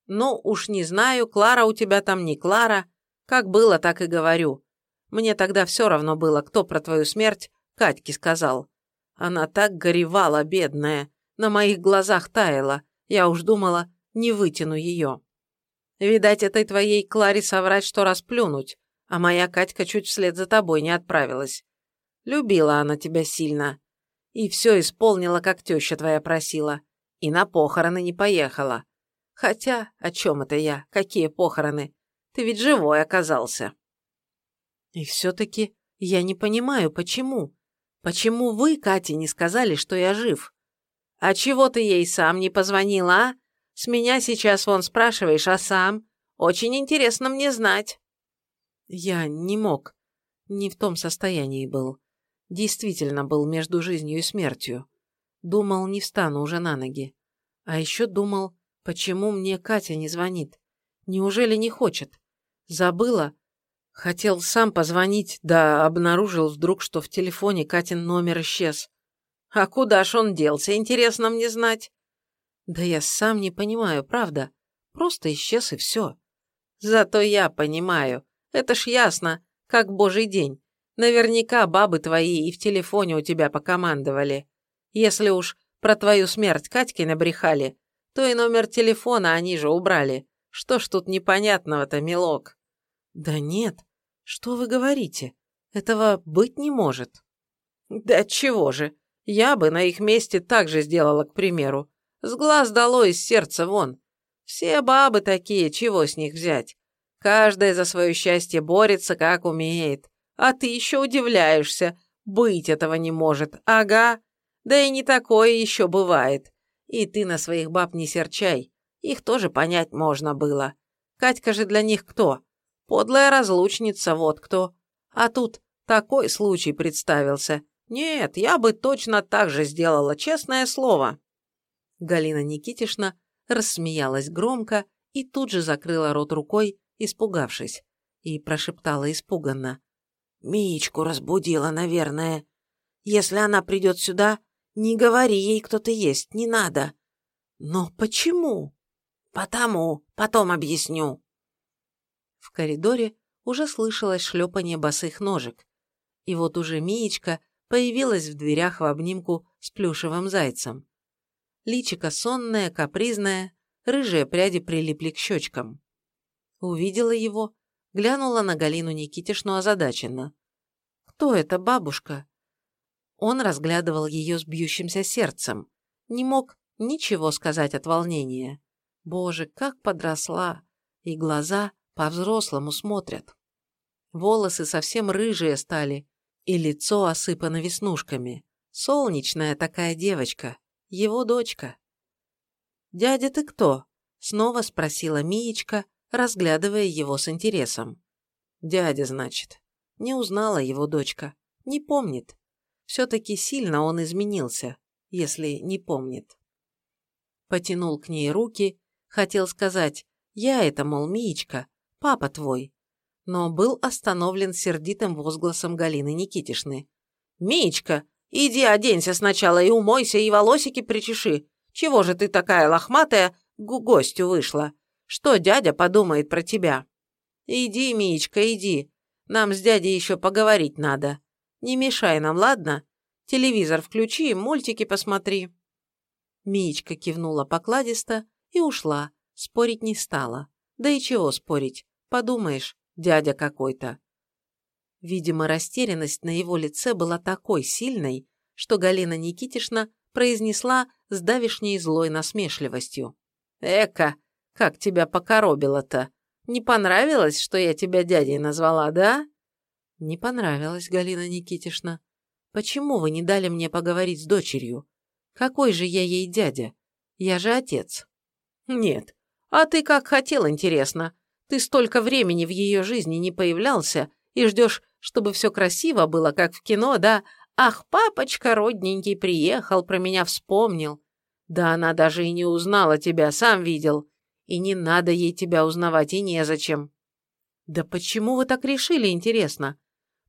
«Ну, уж не знаю, Клара у тебя там не Клара. Как было, так и говорю. Мне тогда все равно было, кто про твою смерть Катьке сказал. Она так горевала, бедная, на моих глазах таяла. Я уж думала, не вытяну ее. Видать, этой твоей Кларе соврать, что расплюнуть, а моя Катька чуть вслед за тобой не отправилась. Любила она тебя сильно. И все исполнила, как теща твоя просила. И на похороны не поехала. Хотя, о чем это я? Какие похороны? Ты ведь живой оказался. И все-таки я не понимаю, почему. Почему вы, Кате, не сказали, что я жив? А чего ты ей сам не позвонила, а? С меня сейчас вон спрашиваешь, а сам? Очень интересно мне знать. Я не мог. Не в том состоянии был. Действительно был между жизнью и смертью. Думал, не встану уже на ноги. А еще думал, почему мне Катя не звонит. Неужели не хочет? Забыла? Хотел сам позвонить, да обнаружил вдруг, что в телефоне Катин номер исчез. А куда ж он делся, интересно мне знать? Да я сам не понимаю, правда. Просто исчез и все. Зато я понимаю. Это ж ясно, как божий день. Наверняка бабы твои и в телефоне у тебя покомандовали. Если уж про твою смерть Катьки набрехали, то и номер телефона они же убрали. Что ж тут непонятного-то, милок? Да нет, что вы говорите? Этого быть не может. Да чего же? Я бы на их месте так же сделала, к примеру. С глаз дало, из сердца вон. Все бабы такие, чего с них взять? Каждая за свое счастье борется, как умеет. А ты еще удивляешься. Быть этого не может. Ага. Да и не такое еще бывает. И ты на своих баб не серчай. Их тоже понять можно было. Катька же для них кто? Подлая разлучница, вот кто. А тут такой случай представился. Нет, я бы точно так же сделала, честное слово. Галина Никитишна рассмеялась громко и тут же закрыла рот рукой, испугавшись, и прошептала испуганно. «Миечку разбудила, наверное. Если она придет сюда, не говори ей, кто ты есть, не надо». «Но почему?» «Потому, потом объясню». В коридоре уже слышалось шлепание босых ножек, и вот уже Миечка появилась в дверях в обнимку с плюшевым зайцем личико сонное, капризное, рыжие пряди прилипли к щечкам. Увидела его, глянула на Галину Никитишну озадаченно. «Кто это бабушка?» Он разглядывал ее с бьющимся сердцем. Не мог ничего сказать от волнения. Боже, как подросла! И глаза по-взрослому смотрят. Волосы совсем рыжие стали, и лицо осыпано веснушками. Солнечная такая девочка. Его дочка. «Дядя, ты кто?» – снова спросила Миечка, разглядывая его с интересом. «Дядя, значит». Не узнала его дочка. Не помнит. Все-таки сильно он изменился, если не помнит. Потянул к ней руки, хотел сказать «Я это, мол, Миечка, папа твой», но был остановлен сердитым возгласом Галины Никитишны. «Миечка, Иди оденься сначала и умойся, и волосики причеши. Чего же ты такая лохматая к гостю вышла? Что дядя подумает про тебя? Иди, Миечка, иди. Нам с дядей еще поговорить надо. Не мешай нам, ладно? Телевизор включи, мультики посмотри. Миечка кивнула покладисто и ушла, спорить не стала. Да и чего спорить, подумаешь, дядя какой-то. Видимо, растерянность на его лице была такой сильной, что Галина Никитишна произнесла с давишней злой насмешливостью. «Эка, как тебя покоробило-то? Не понравилось, что я тебя дядей назвала, да?» «Не понравилось, Галина Никитишна. Почему вы не дали мне поговорить с дочерью? Какой же я ей дядя? Я же отец». «Нет. А ты как хотел, интересно. Ты столько времени в ее жизни не появлялся и ждешь чтобы все красиво было, как в кино, да? Ах, папочка родненький приехал, про меня вспомнил. Да она даже и не узнала тебя, сам видел. И не надо ей тебя узнавать, и незачем. Да почему вы так решили, интересно?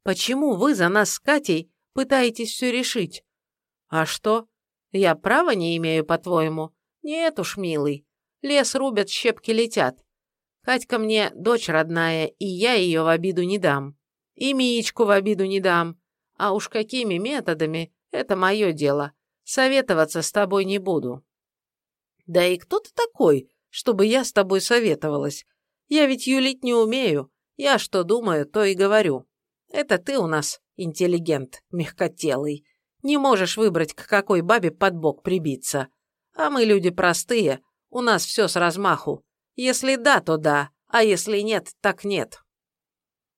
Почему вы за нас с Катей пытаетесь все решить? А что? Я права не имею, по-твоему? Нет уж, милый. Лес рубят, щепки летят. Катька мне дочь родная, и я ее в обиду не дам. И Миечку в обиду не дам. А уж какими методами, Это мое дело. Советоваться с тобой не буду. Да и кто ты такой, чтобы я с тобой советовалась? Я ведь юлить не умею. Я что думаю, то и говорю. Это ты у нас интеллигент, мягкотелый. Не можешь выбрать, к какой бабе под бок прибиться. А мы люди простые, у нас все с размаху. Если да, то да, а если нет, так нет.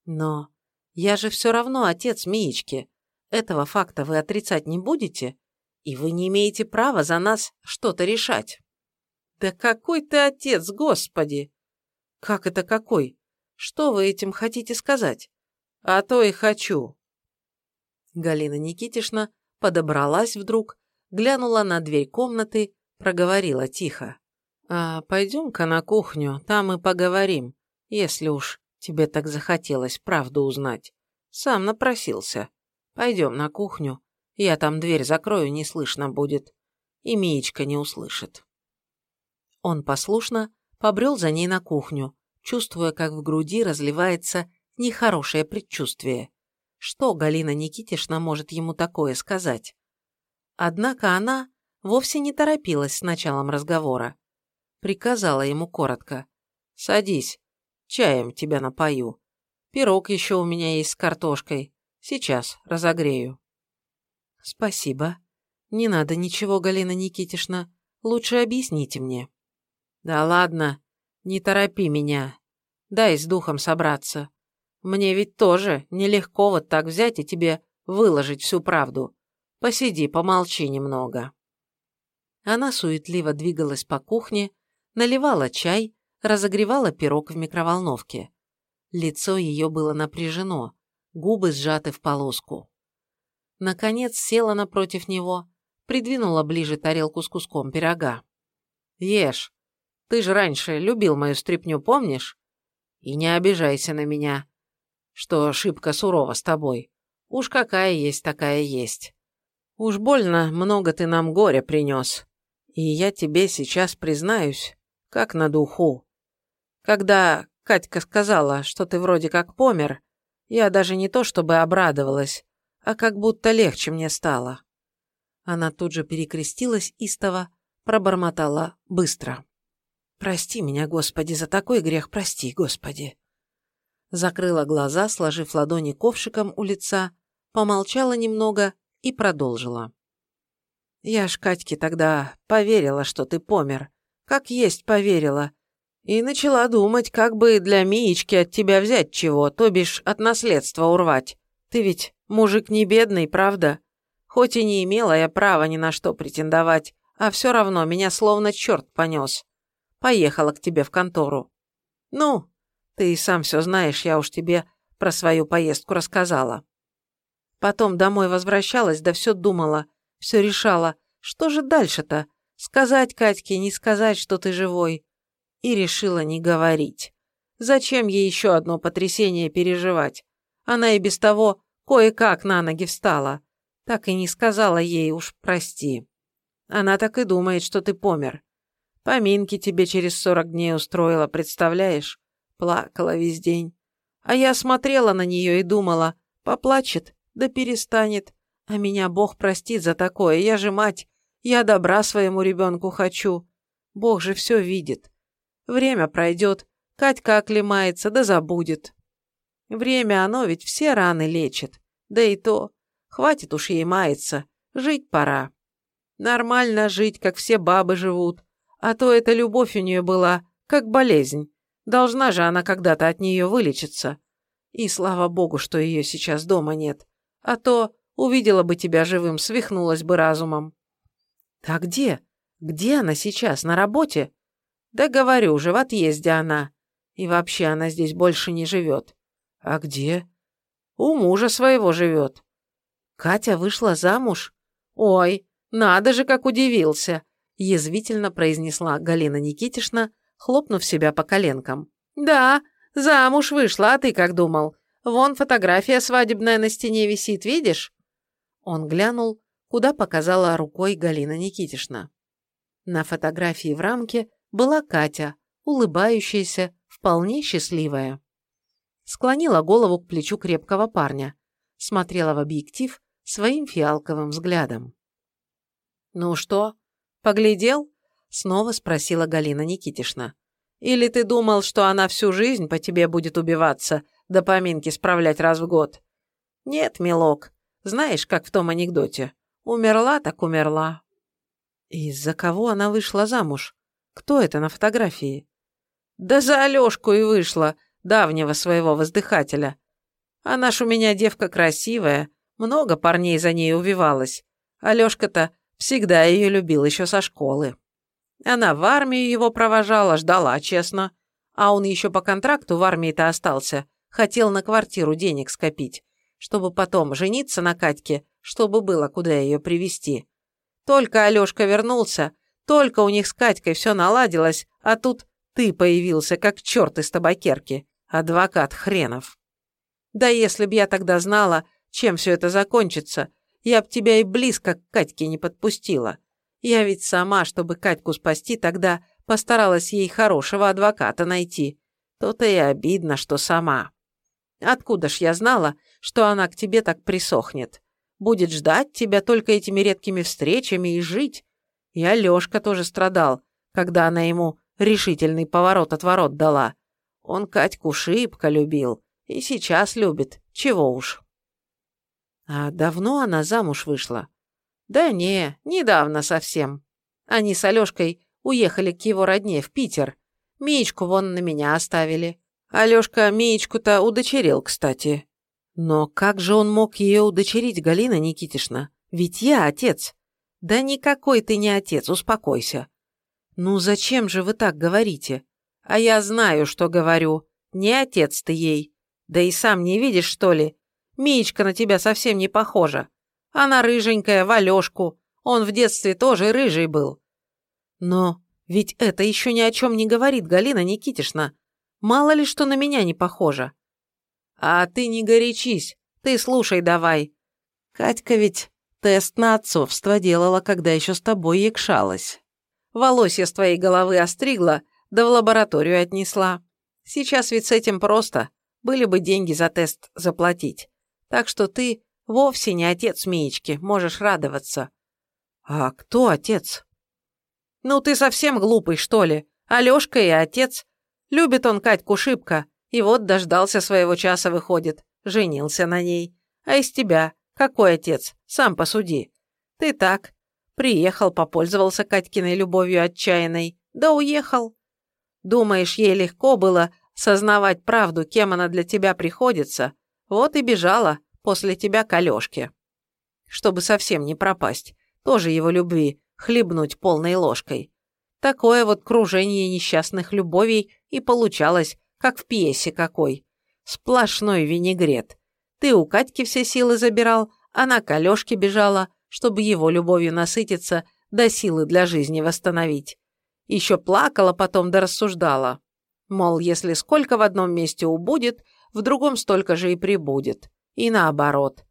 Но я же все равно отец Миечки. Этого факта вы отрицать не будете? И вы не имеете права за нас что-то решать. Да какой ты отец, господи! Как это какой? Что вы этим хотите сказать? А то и хочу. Галина Никитишна подобралась вдруг, глянула на дверь комнаты, проговорила тихо. «А пойдем-ка на кухню, там и поговорим, если уж тебе так захотелось правду узнать. Сам напросился. Пойдем на кухню, я там дверь закрою, не слышно будет. И Миечка не услышит». Он послушно побрел за ней на кухню, чувствуя, как в груди разливается нехорошее предчувствие. Что Галина Никитишна может ему такое сказать? Однако она вовсе не торопилась с началом разговора. Приказала ему коротко. «Садись, чаем тебя напою. Пирог еще у меня есть с картошкой. Сейчас разогрею». «Спасибо. Не надо ничего, Галина Никитишна. Лучше объясните мне». «Да ладно, не торопи меня. Дай с духом собраться. Мне ведь тоже нелегко вот так взять и тебе выложить всю правду. Посиди, помолчи немного». Она суетливо двигалась по кухне, наливала чай, разогревала пирог в микроволновке. Лицо ее было напряжено, губы сжаты в полоску. Наконец села напротив него, придвинула ближе тарелку с куском пирога. «Ешь. Ты же раньше любил мою стряпню, помнишь? И не обижайся на меня что ошибка сурова с тобой. Уж какая есть, такая есть. Уж больно много ты нам горя принес. И я тебе сейчас признаюсь, как на духу. Когда Катька сказала, что ты вроде как помер, я даже не то чтобы обрадовалась, а как будто легче мне стало. Она тут же перекрестилась истово, пробормотала быстро. «Прости меня, Господи, за такой грех, прости, Господи!» закрыла глаза, сложив ладони ковшиком у лица, помолчала немного и продолжила. «Я ж, Катьке, тогда поверила, что ты помер. Как есть поверила. И начала думать, как бы для Миечки от тебя взять чего, то бишь от наследства урвать. Ты ведь мужик не бедный, правда? Хоть и не имела я права ни на что претендовать, а все равно меня словно черт понес. Поехала к тебе в контору. Ну, ты и сам все знаешь, я уж тебе про свою поездку рассказала. Потом домой возвращалась, да все думала, все решала, что же дальше-то? Сказать Катьке, не сказать, что ты живой. И решила не говорить. Зачем ей еще одно потрясение переживать? Она и без того кое-как на ноги встала. Так и не сказала ей уж прости. Она так и думает, что ты помер. Поминки тебе через сорок дней устроила, представляешь? Плакала весь день. А я смотрела на нее и думала, поплачет, да перестанет. А меня Бог простит за такое, я же мать, я добра своему ребенку хочу. Бог же все видит. Время пройдет, Катька оклемается, да забудет. Время оно ведь все раны лечит. Да и то, хватит уж ей маяться, жить пора. Нормально жить, как все бабы живут. А то эта любовь у нее была, как болезнь. Должна же она когда-то от нее вылечиться. И слава богу, что ее сейчас дома нет. А то увидела бы тебя живым, свихнулась бы разумом. А где? Где она сейчас? На работе? Да говорю же, в отъезде она. И вообще она здесь больше не живет. А где? У мужа своего живет. Катя вышла замуж? Ой, надо же, как удивился, язвительно произнесла Галина Никитишна, хлопнув себя по коленкам. «Да, замуж вышла, а ты как думал? Вон фотография свадебная на стене висит, видишь?» Он глянул, куда показала рукой Галина Никитишна. На фотографии в рамке была Катя, улыбающаяся, вполне счастливая. Склонила голову к плечу крепкого парня, смотрела в объектив, своим фиалковым взглядом. «Ну что, поглядел?» – снова спросила Галина Никитишна. «Или ты думал, что она всю жизнь по тебе будет убиваться, до поминки справлять раз в год?» «Нет, милок, знаешь, как в том анекдоте. Умерла так умерла». «Из-за кого она вышла замуж? Кто это на фотографии?» «Да за Алешку и вышла, давнего своего воздыхателя. Она ж у меня девка красивая, много парней за ней увивалось. Алешка-то всегда ее любил еще со школы. Она в армию его провожала, ждала, честно. А он еще по контракту в армии-то остался, хотел на квартиру денег скопить, чтобы потом жениться на Катьке, чтобы было куда ее привезти. Только Алешка вернулся, только у них с Катькой все наладилось, а тут ты появился, как черт из табакерки, адвокат хренов. Да если б я тогда знала, чем все это закончится, я б тебя и близко к Катьке не подпустила. Я ведь сама, чтобы Катьку спасти, тогда постаралась ей хорошего адвоката найти. То-то и обидно, что сама. Откуда ж я знала, что она к тебе так присохнет? Будет ждать тебя только этими редкими встречами и жить. И Алёшка тоже страдал, когда она ему решительный поворот-отворот дала. Он Катьку шибко любил. И сейчас любит, чего уж. А давно она замуж вышла? Да не, недавно совсем. Они с Алёшкой уехали к его родне в Питер. Миечку вон на меня оставили. Алёшка Миечку-то удочерил, кстати. Но как же он мог ее удочерить, Галина Никитишна? Ведь я отец. Да никакой ты не отец, успокойся. Ну зачем же вы так говорите? А я знаю, что говорю. Не отец ты ей. Да и сам не видишь, что ли? Миечка на тебя совсем не похожа. Она рыженькая, в. Он в детстве тоже рыжий был. Но ведь это еще ни о чем не говорит, Галина Никитишна. Мало ли что на меня не похоже. А ты не горячись, ты слушай давай. Катька ведь тест на отцовство делала, когда еще с тобой якшалась. Волосья с твоей головы остригла, да в лабораторию отнесла. Сейчас ведь с этим просто были бы деньги за тест заплатить. Так что ты вовсе не отец Миечки, можешь радоваться. А кто отец? Ну ты совсем глупый, что ли? Алёшка и отец. Любит он Катьку шибко, и вот дождался своего часа, выходит. Женился на ней. А из тебя какой отец? Сам посуди. Ты так. Приехал, попользовался Катькиной любовью отчаянной. Да уехал. Думаешь, ей легко было сознавать правду, кем она для тебя приходится, вот и бежала после тебя к Алёшке. Чтобы совсем не пропасть, тоже его любви, хлебнуть полной ложкой. Такое вот кружение несчастных любовей и получалось, как в пьесе какой. Сплошной винегрет. Ты у Катьки все силы забирал, она к Алёшке бежала, чтобы его любовью насытиться, да силы для жизни восстановить. Еще плакала потом да рассуждала. Мол, если сколько в одном месте убудет, в другом столько же и прибудет. И наоборот.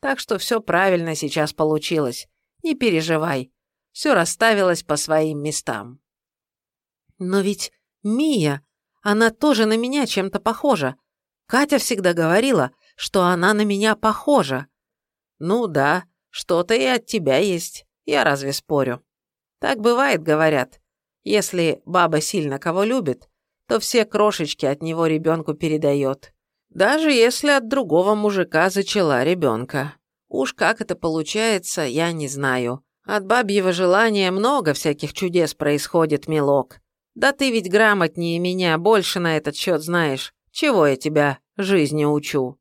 Так что все правильно сейчас получилось. Не переживай. Все расставилось по своим местам. Но ведь Мия, она тоже на меня чем-то похожа. Катя всегда говорила, что она на меня похожа. Ну да, что-то и от тебя есть. Я разве спорю? Так бывает, говорят. Если баба сильно кого любит, то все крошечки от него ребенку передает. Даже если от другого мужика зачала ребенка. Уж как это получается, я не знаю. От бабьего желания много всяких чудес происходит, милок. Да ты ведь грамотнее меня, больше на этот счет знаешь. Чего я тебя жизни учу?»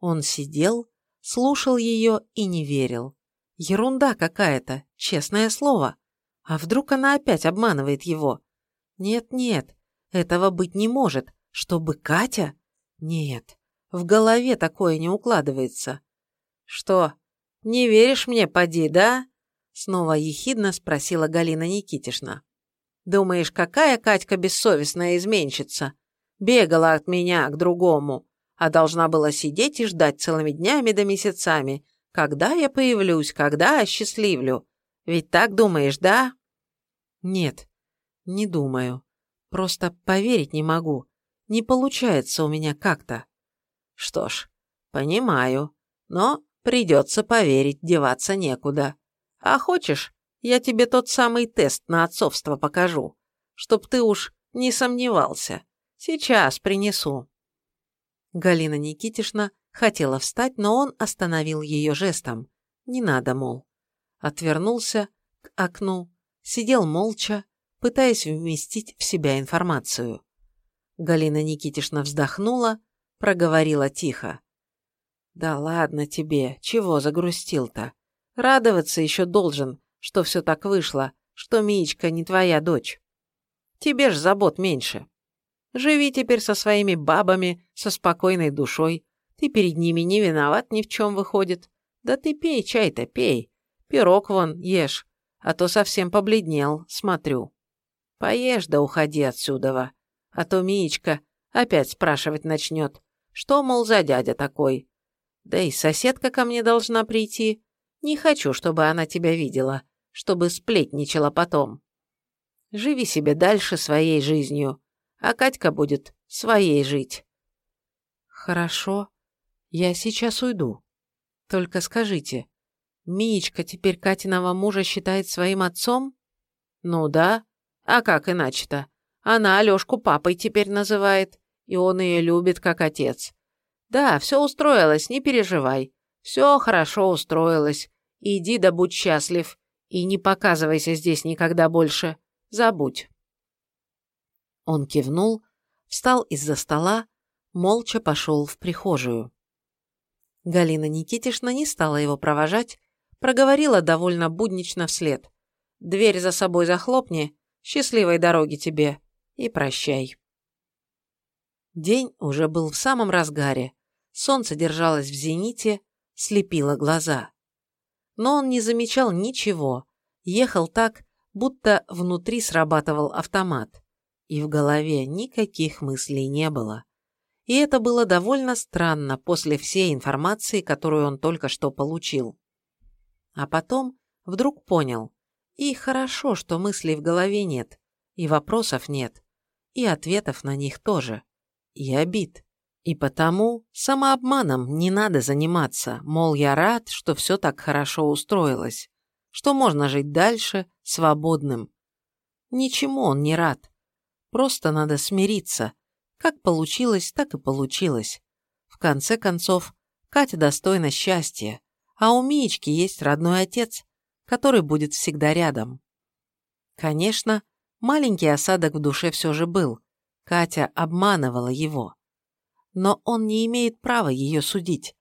Он сидел, слушал ее и не верил. Ерунда какая-то, честное слово. А вдруг она опять обманывает его? Нет-нет, этого быть не может. Чтобы Катя? Нет, в голове такое не укладывается. Что, не веришь мне, поди, да? Снова ехидно спросила Галина Никитишна. Думаешь, какая Катька бессовестная изменщица? Бегала от меня к другому, а должна была сидеть и ждать целыми днями да месяцами, когда я появлюсь, когда осчастливлю. Ведь так думаешь, да? Нет, не думаю. Просто поверить не могу. Не получается у меня как-то. Что ж, понимаю. Но Придется поверить, деваться некуда. А хочешь, я тебе тот самый тест на отцовство покажу, чтоб ты уж не сомневался. Сейчас принесу». Галина Никитишна хотела встать, но он остановил ее жестом. Не надо, мол. Отвернулся к окну, сидел молча, пытаясь вместить в себя информацию. Галина Никитишна вздохнула, проговорила тихо. «Да ладно тебе, чего загрустил-то? Радоваться еще должен, что все так вышло, что Миечка не твоя дочь. Тебе ж забот меньше. Живи теперь со своими бабами, со спокойной душой. Ты перед ними не виноват ни в чем выходит. Да ты пей чай-то, пей. Пирог вон ешь, а то совсем побледнел, смотрю. Поешь да уходи отсюда, а то Миечка опять спрашивать начнет, что, мол, за дядя такой. Да и соседка ко мне должна прийти. Не хочу, чтобы она тебя видела, чтобы сплетничала потом. Живи себе дальше своей жизнью, а Катька будет своей жить. Хорошо, я сейчас уйду. Только скажите, Миечка теперь Катиного мужа считает своим отцом? Ну да, а как иначе-то? Она Алёшку папой теперь называет, и он ее любит как отец. Да, все устроилось, не переживай. Все хорошо устроилось. Иди да будь счастлив. И не показывайся здесь никогда больше. Забудь. Он кивнул, встал из-за стола, молча пошел в прихожую. Галина Никитишна не стала его провожать, проговорила довольно буднично вслед. «Дверь за собой захлопни, счастливой дороги тебе и прощай». День уже был в самом разгаре, солнце держалось в зените, слепило глаза. Но он не замечал ничего, ехал так, будто внутри срабатывал автомат и в голове никаких мыслей не было. И это было довольно странно после всей информации, которую он только что получил. А потом вдруг понял, и хорошо, что мыслей в голове нет, и вопросов нет, и ответов на них тоже, и обид. И потому самообманом не надо заниматься, мол, я рад, что все так хорошо устроилось, что можно жить дальше свободным. Ничему он не рад. Просто надо смириться. Как получилось, так и получилось. В конце концов, Катя достойна счастья, а у Миечки есть родной отец, который будет всегда рядом. Конечно, маленький осадок в душе все же был. Катя обманывала его. Но он не имеет права ее судить,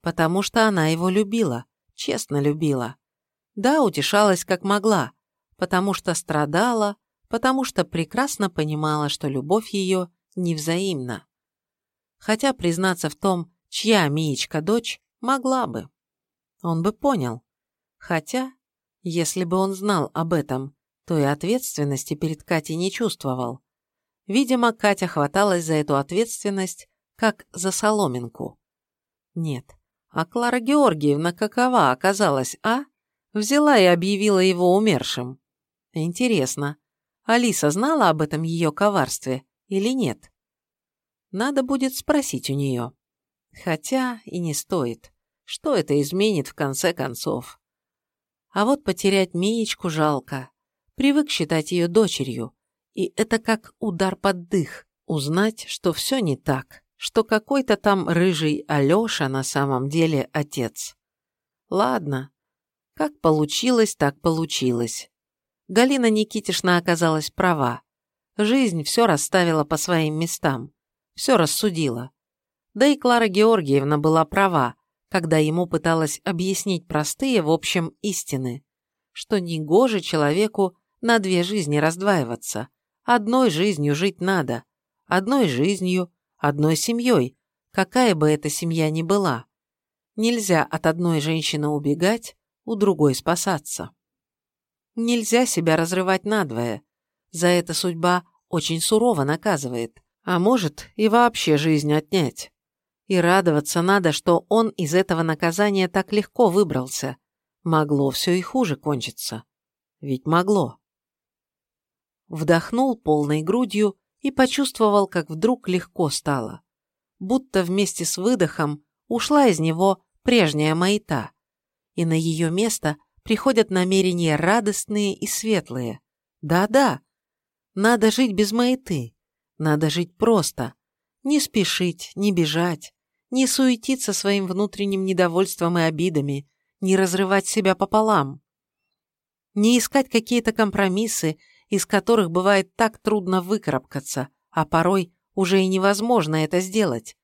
потому что она его любила, честно любила. Да, утешалась как могла, потому что страдала, потому что прекрасно понимала, что любовь ее невзаимна. Хотя признаться в том, чья Миечка дочь, могла бы. Он бы понял. Хотя, если бы он знал об этом, то и ответственности перед Катей не чувствовал. Видимо, Катя хваталась за эту ответственность, как за соломинку. Нет, а Клара Георгиевна какова оказалась, а? Взяла и объявила его умершим. Интересно, Алиса знала об этом ее коварстве или нет? Надо будет спросить у нее. Хотя и не стоит. Что это изменит в конце концов? А вот потерять Миечку жалко. Привык считать ее дочерью. И это как удар под дых. Узнать, что все не так. Что какой-то там рыжий Алеша на самом деле отец. Ладно. Как получилось, так получилось. Галина Никитишна оказалась права. Жизнь все расставила по своим местам, все рассудила. Да и Клара Георгиевна была права, когда ему пыталась объяснить простые, в общем, истины, что негоже человеку на две жизни раздваиваться. Одной жизнью жить надо, одной жизнью, одной семьей, какая бы эта семья ни была. Нельзя от одной женщины убегать, у другой спасаться. Нельзя себя разрывать надвое. За это судьба очень сурово наказывает, а может и вообще жизнь отнять. И радоваться надо, что он из этого наказания так легко выбрался. Могло все и хуже кончиться. Ведь могло. Вдохнул полной грудью и почувствовал, как вдруг легко стало. Будто вместе с выдохом ушла из него прежняя маята, и на ее место приходят намерения радостные и светлые. Да-да, надо жить без маяты, надо жить просто, не спешить, не бежать, не суетиться своим внутренним недовольством и обидами, не разрывать себя пополам, не искать какие-то компромиссы, из которых бывает так трудно выкарабкаться, а порой уже и невозможно это сделать.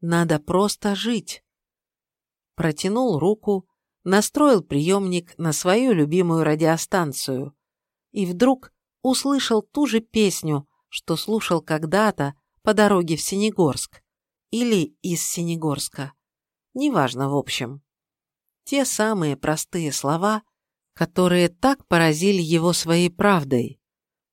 Надо просто жить. Протянул руку, настроил приемник на свою любимую радиостанцию и вдруг услышал ту же песню, что слушал когда-то по дороге в Синегорск или из Синегорска. Неважно в общем. Те самые простые слова, которые так поразили его своей правдой.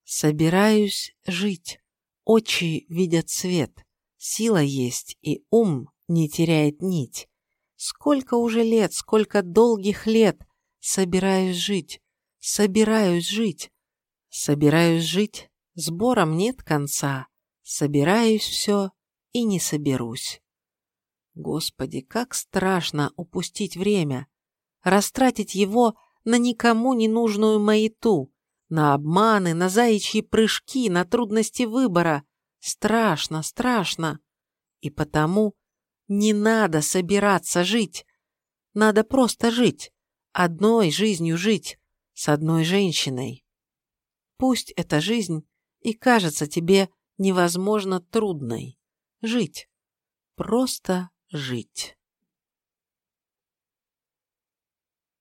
«Собираюсь жить, очи видят свет, сила есть и ум не теряет нить. Сколько уже лет, сколько долгих лет собираюсь жить, собираюсь жить, собираюсь жить, сбором нет конца, собираюсь все и не соберусь. Господи, как страшно упустить время, растратить его на никому не нужную маяту, на обманы, на заячьи прыжки, на трудности выбора. Страшно, страшно. И потому не надо собираться жить. Надо просто жить. Одной жизнью жить. С одной женщиной. Пусть эта жизнь и кажется тебе невозможно трудной. Жить. Просто жить.